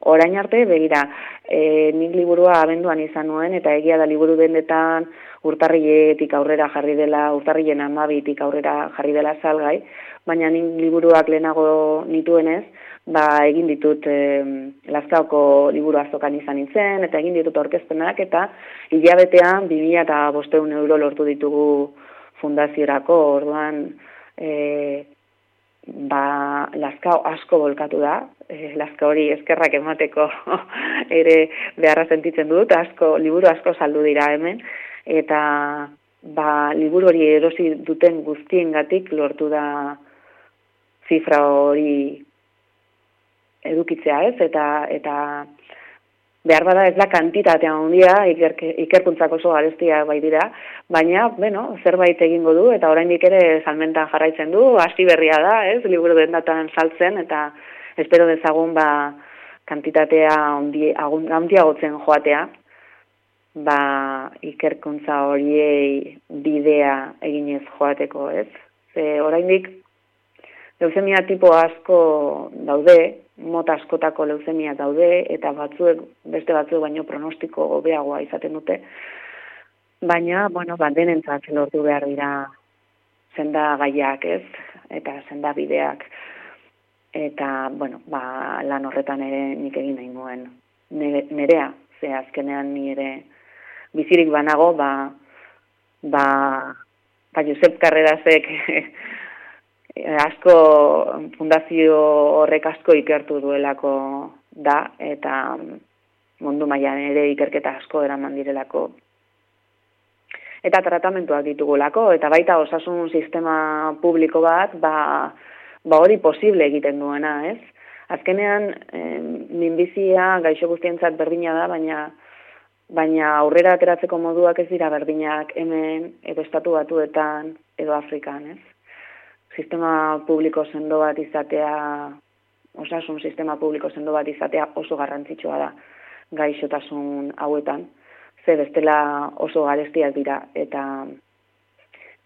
orain arte begira e, nik liburua abenduan izan nuen eta egia da liburu dendetan urtarrietik aurrera jarri dela urtarrien amabitik aurrera jarri dela salgai baina nik liburuak lehenago nituenez ba egin ditut e, Lazkaoko liburu azokan izan nintzen eta egin ditut aurkezpenak eta hilabetean 2500 euro lortu ditugu fundaziorako, orduan e, ba, Lazkao asko bolkatu da, e, Lazka hori eskerrak emateko ere beharra sentitzen dut, asko, liburu asko saldu dira hemen, eta ba, liburu hori erosi duten guztiengatik lortu da zifra hori edukitzea ez, eta, eta behar bada ez da kantitatea handia ikerkuntzako oso garestia bai dira, baina, bueno, zerbait egingo du, eta oraindik ere salmentan jarraitzen du, hasti berria da, ez, liburu dendatan saltzen, eta espero dezagun, ba, kantitatea handia gotzen joatea, ba, ikerkuntza horiei bidea eginez joateko, ez? Ze oraindik leusemia tipo asko daude, mota askotako leuzemia daude eta batzuek beste batzuek baino pronostiko hobeagoa izaten dute. Baina, bueno, ba denentzat lortu behar dira senda gaiak, ez? Eta senda bideak eta, bueno, ba, lan horretan ere nik egin nahi nuen nerea, ze azkenean ni ere bizirik banago, ba ba ba Josep Carrerasek asko fundazio horrek asko ikertu duelako da eta mundu mailan ere ikerketa asko eraman direlako eta tratamentuak ditugulako eta baita osasun sistema publiko bat ba, ba hori posible egiten duena, ez? Azkenean eh, minbizia gaixo guztientzat berdina da, baina baina aurrera ateratzeko moduak ez dira berdinak hemen edo estatu batuetan edo Afrikan, ez? Sistema publiko sendo bat izatea, osasun sistema publiko sendo bat izatea oso garrantzitsua da gaixotasun hauetan, ze bestela oso garestiak dira eta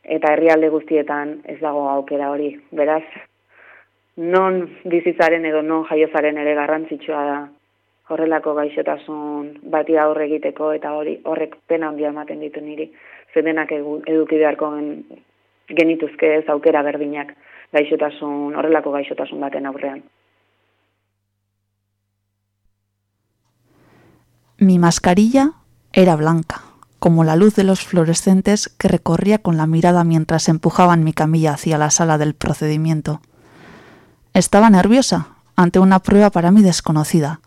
eta herrialde guztietan ez dago aukera hori. Beraz, non bizitzaren edo non jaiozaren ere garrantzitsua da horrelako gaixotasun bati aurre egiteko eta hori horrek pena handia ematen ditu niri. Zedenak eduki beharko aukera. Mi mascarilla era blanca, como la luz de los fluorescentes que recorría con la mirada mientras empujaban mi camilla hacia la sala del procedimiento. Estaba nerviosa ante una prueba para mí desconocida,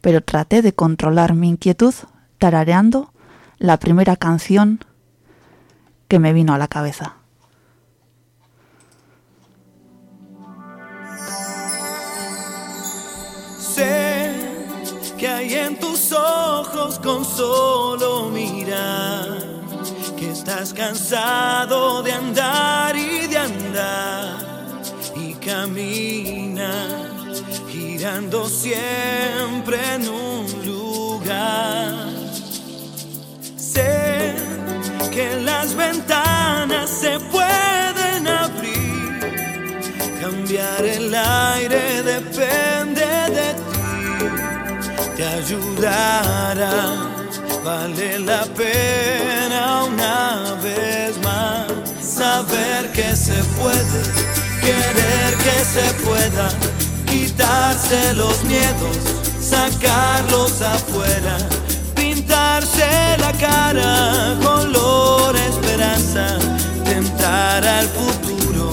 pero traté de controlar mi inquietud tarareando la primera canción que me vino a la cabeza. Con solo mirar que estás cansado de andar y de andar y camina girando siempre en un lugar. Sé que las ventanas se pueden abrir, cambiar el aire depende te ayudará. Vale la pena una vez más saber que se puede, querer que se pueda, quitarse los miedos, sacarlos afuera, pintarse la cara, color esperanza, tentar al futuro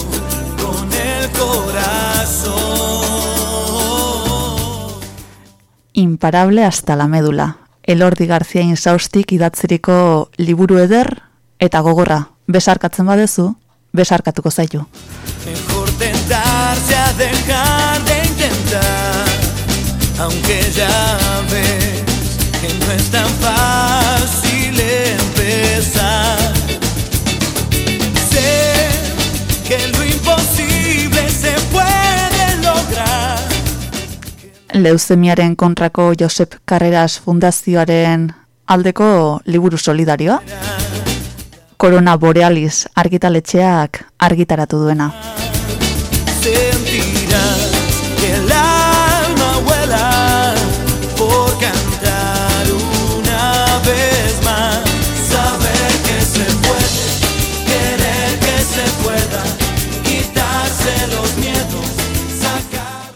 con el corazón. Imparable hasta la medula. Elordi Garzia insaustik idatziriko liburu eder eta gogorra. Besarkatzen badezu, besarkatuko zaitu. Mejor tentarse a dejar de intentar, aunque ya ves que no es tan fácil empezar. Leuzemiaren kontrako Josep Carreras Fundazioaren aldeko liburu solidarioa. Corona Borealis argitaletxeak argitaratu duena.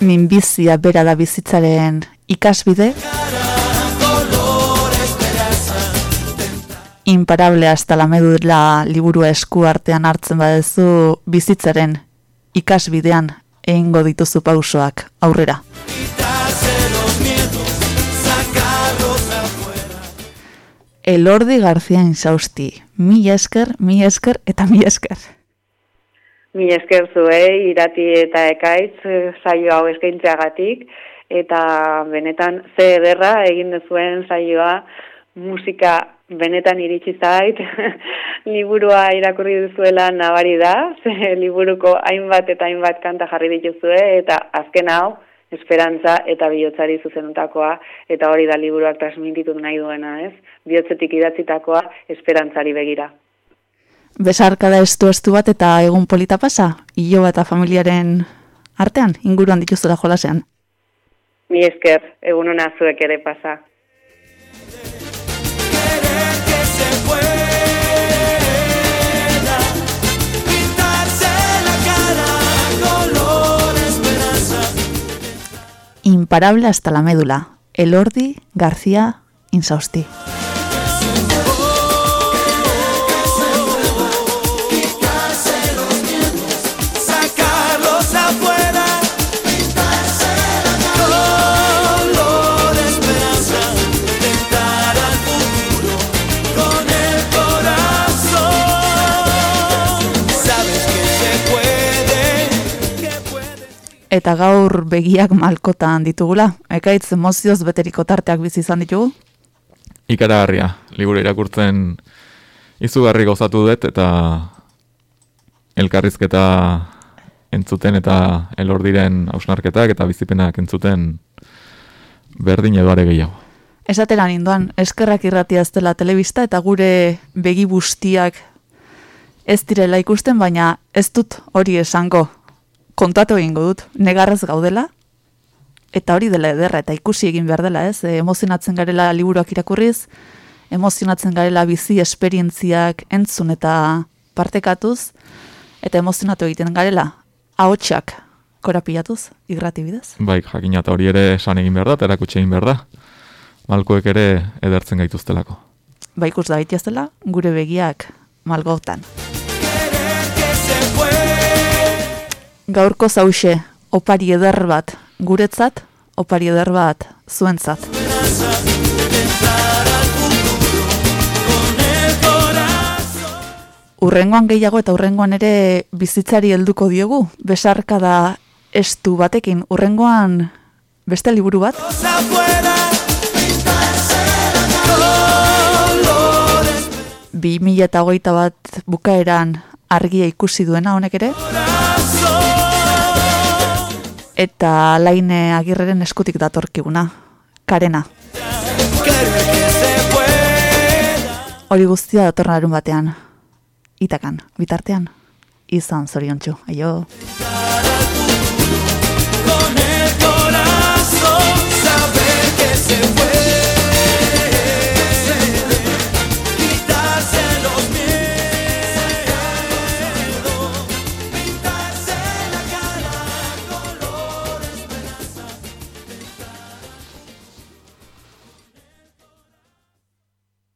Minbizia bera da bizitzaren ikasbide, imparable hasta la medula liburua esku artean hartzen badezu bizitzaren ikasbidean egingo dituzu pausoak aurrera. Elordi Garzia insausti. Mila esker, mila esker eta mila esker. Mi esker zuei, irati eta ekaitz eh, saio hau eskaintzeagatik, eta benetan ze ederra egin duzuen saioa, musika benetan iritsi zait, liburua irakurri duzuela nabari da, ze liburuko hainbat eta hainbat kanta jarri dituzue, eta azken hau, esperantza eta bihotzari zuzenutakoa, eta hori da liburuak transmititu nahi duena, ez? Bihotzetik idatzitakoa esperantzari begira. Besarkada estu estu bat eta egun polita pasa, iloba eta familiaren artean, inguruan dituzula jolasean. Mi esker, egun hona zuek ere pasa. Imparable hasta la médula. Elordi García Insausti. Eta gaur begiak malkotan ditugula. Ekaitz emozioz beteriko tarteak bizi izan ditugu. Ikaragarria, liburu irakurtzen izugarri gozatu dut eta elkarrizketa entzuten eta elordiren hausnarketak eta bizipenak entzuten berdin edo are gehiago. Esatera ninduan, eskerrak irratia ez dela telebista eta gure begi bustiak ez direla ikusten, baina ez dut hori esango. Kontatu egingo dut, negarrez gaudela, eta hori dela ederra, eta ikusi egin behar dela, ez? E, emozionatzen garela liburuak irakurriz, emozionatzen garela bizi esperientziak entzun eta partekatuz, eta emozionatu egiten garela, ahotsak korapilatuz, irrati bidez. Bai, jakina eta hori ere esan egin behar da, eta erakutsi egin behar da. Malkoek ere edertzen gaituztelako. Ba ikus da dela gure begiak malgotan. Gaurko zause, opari eder bat. Guretzat, opari eder bat zuentzat. Urrengoan gehiago eta urrengoan ere bizitzari helduko diogu, besarka da estu batekin, urrengoan beste liburu bat, bi mila eta hogeita bat bukaeran argia ikusi duena honek ere, eta laine agirreren eskutik datorkiguna, karena. Hori guztia datornarun batean, itakan, bitartean, izan zoriontsu, aio.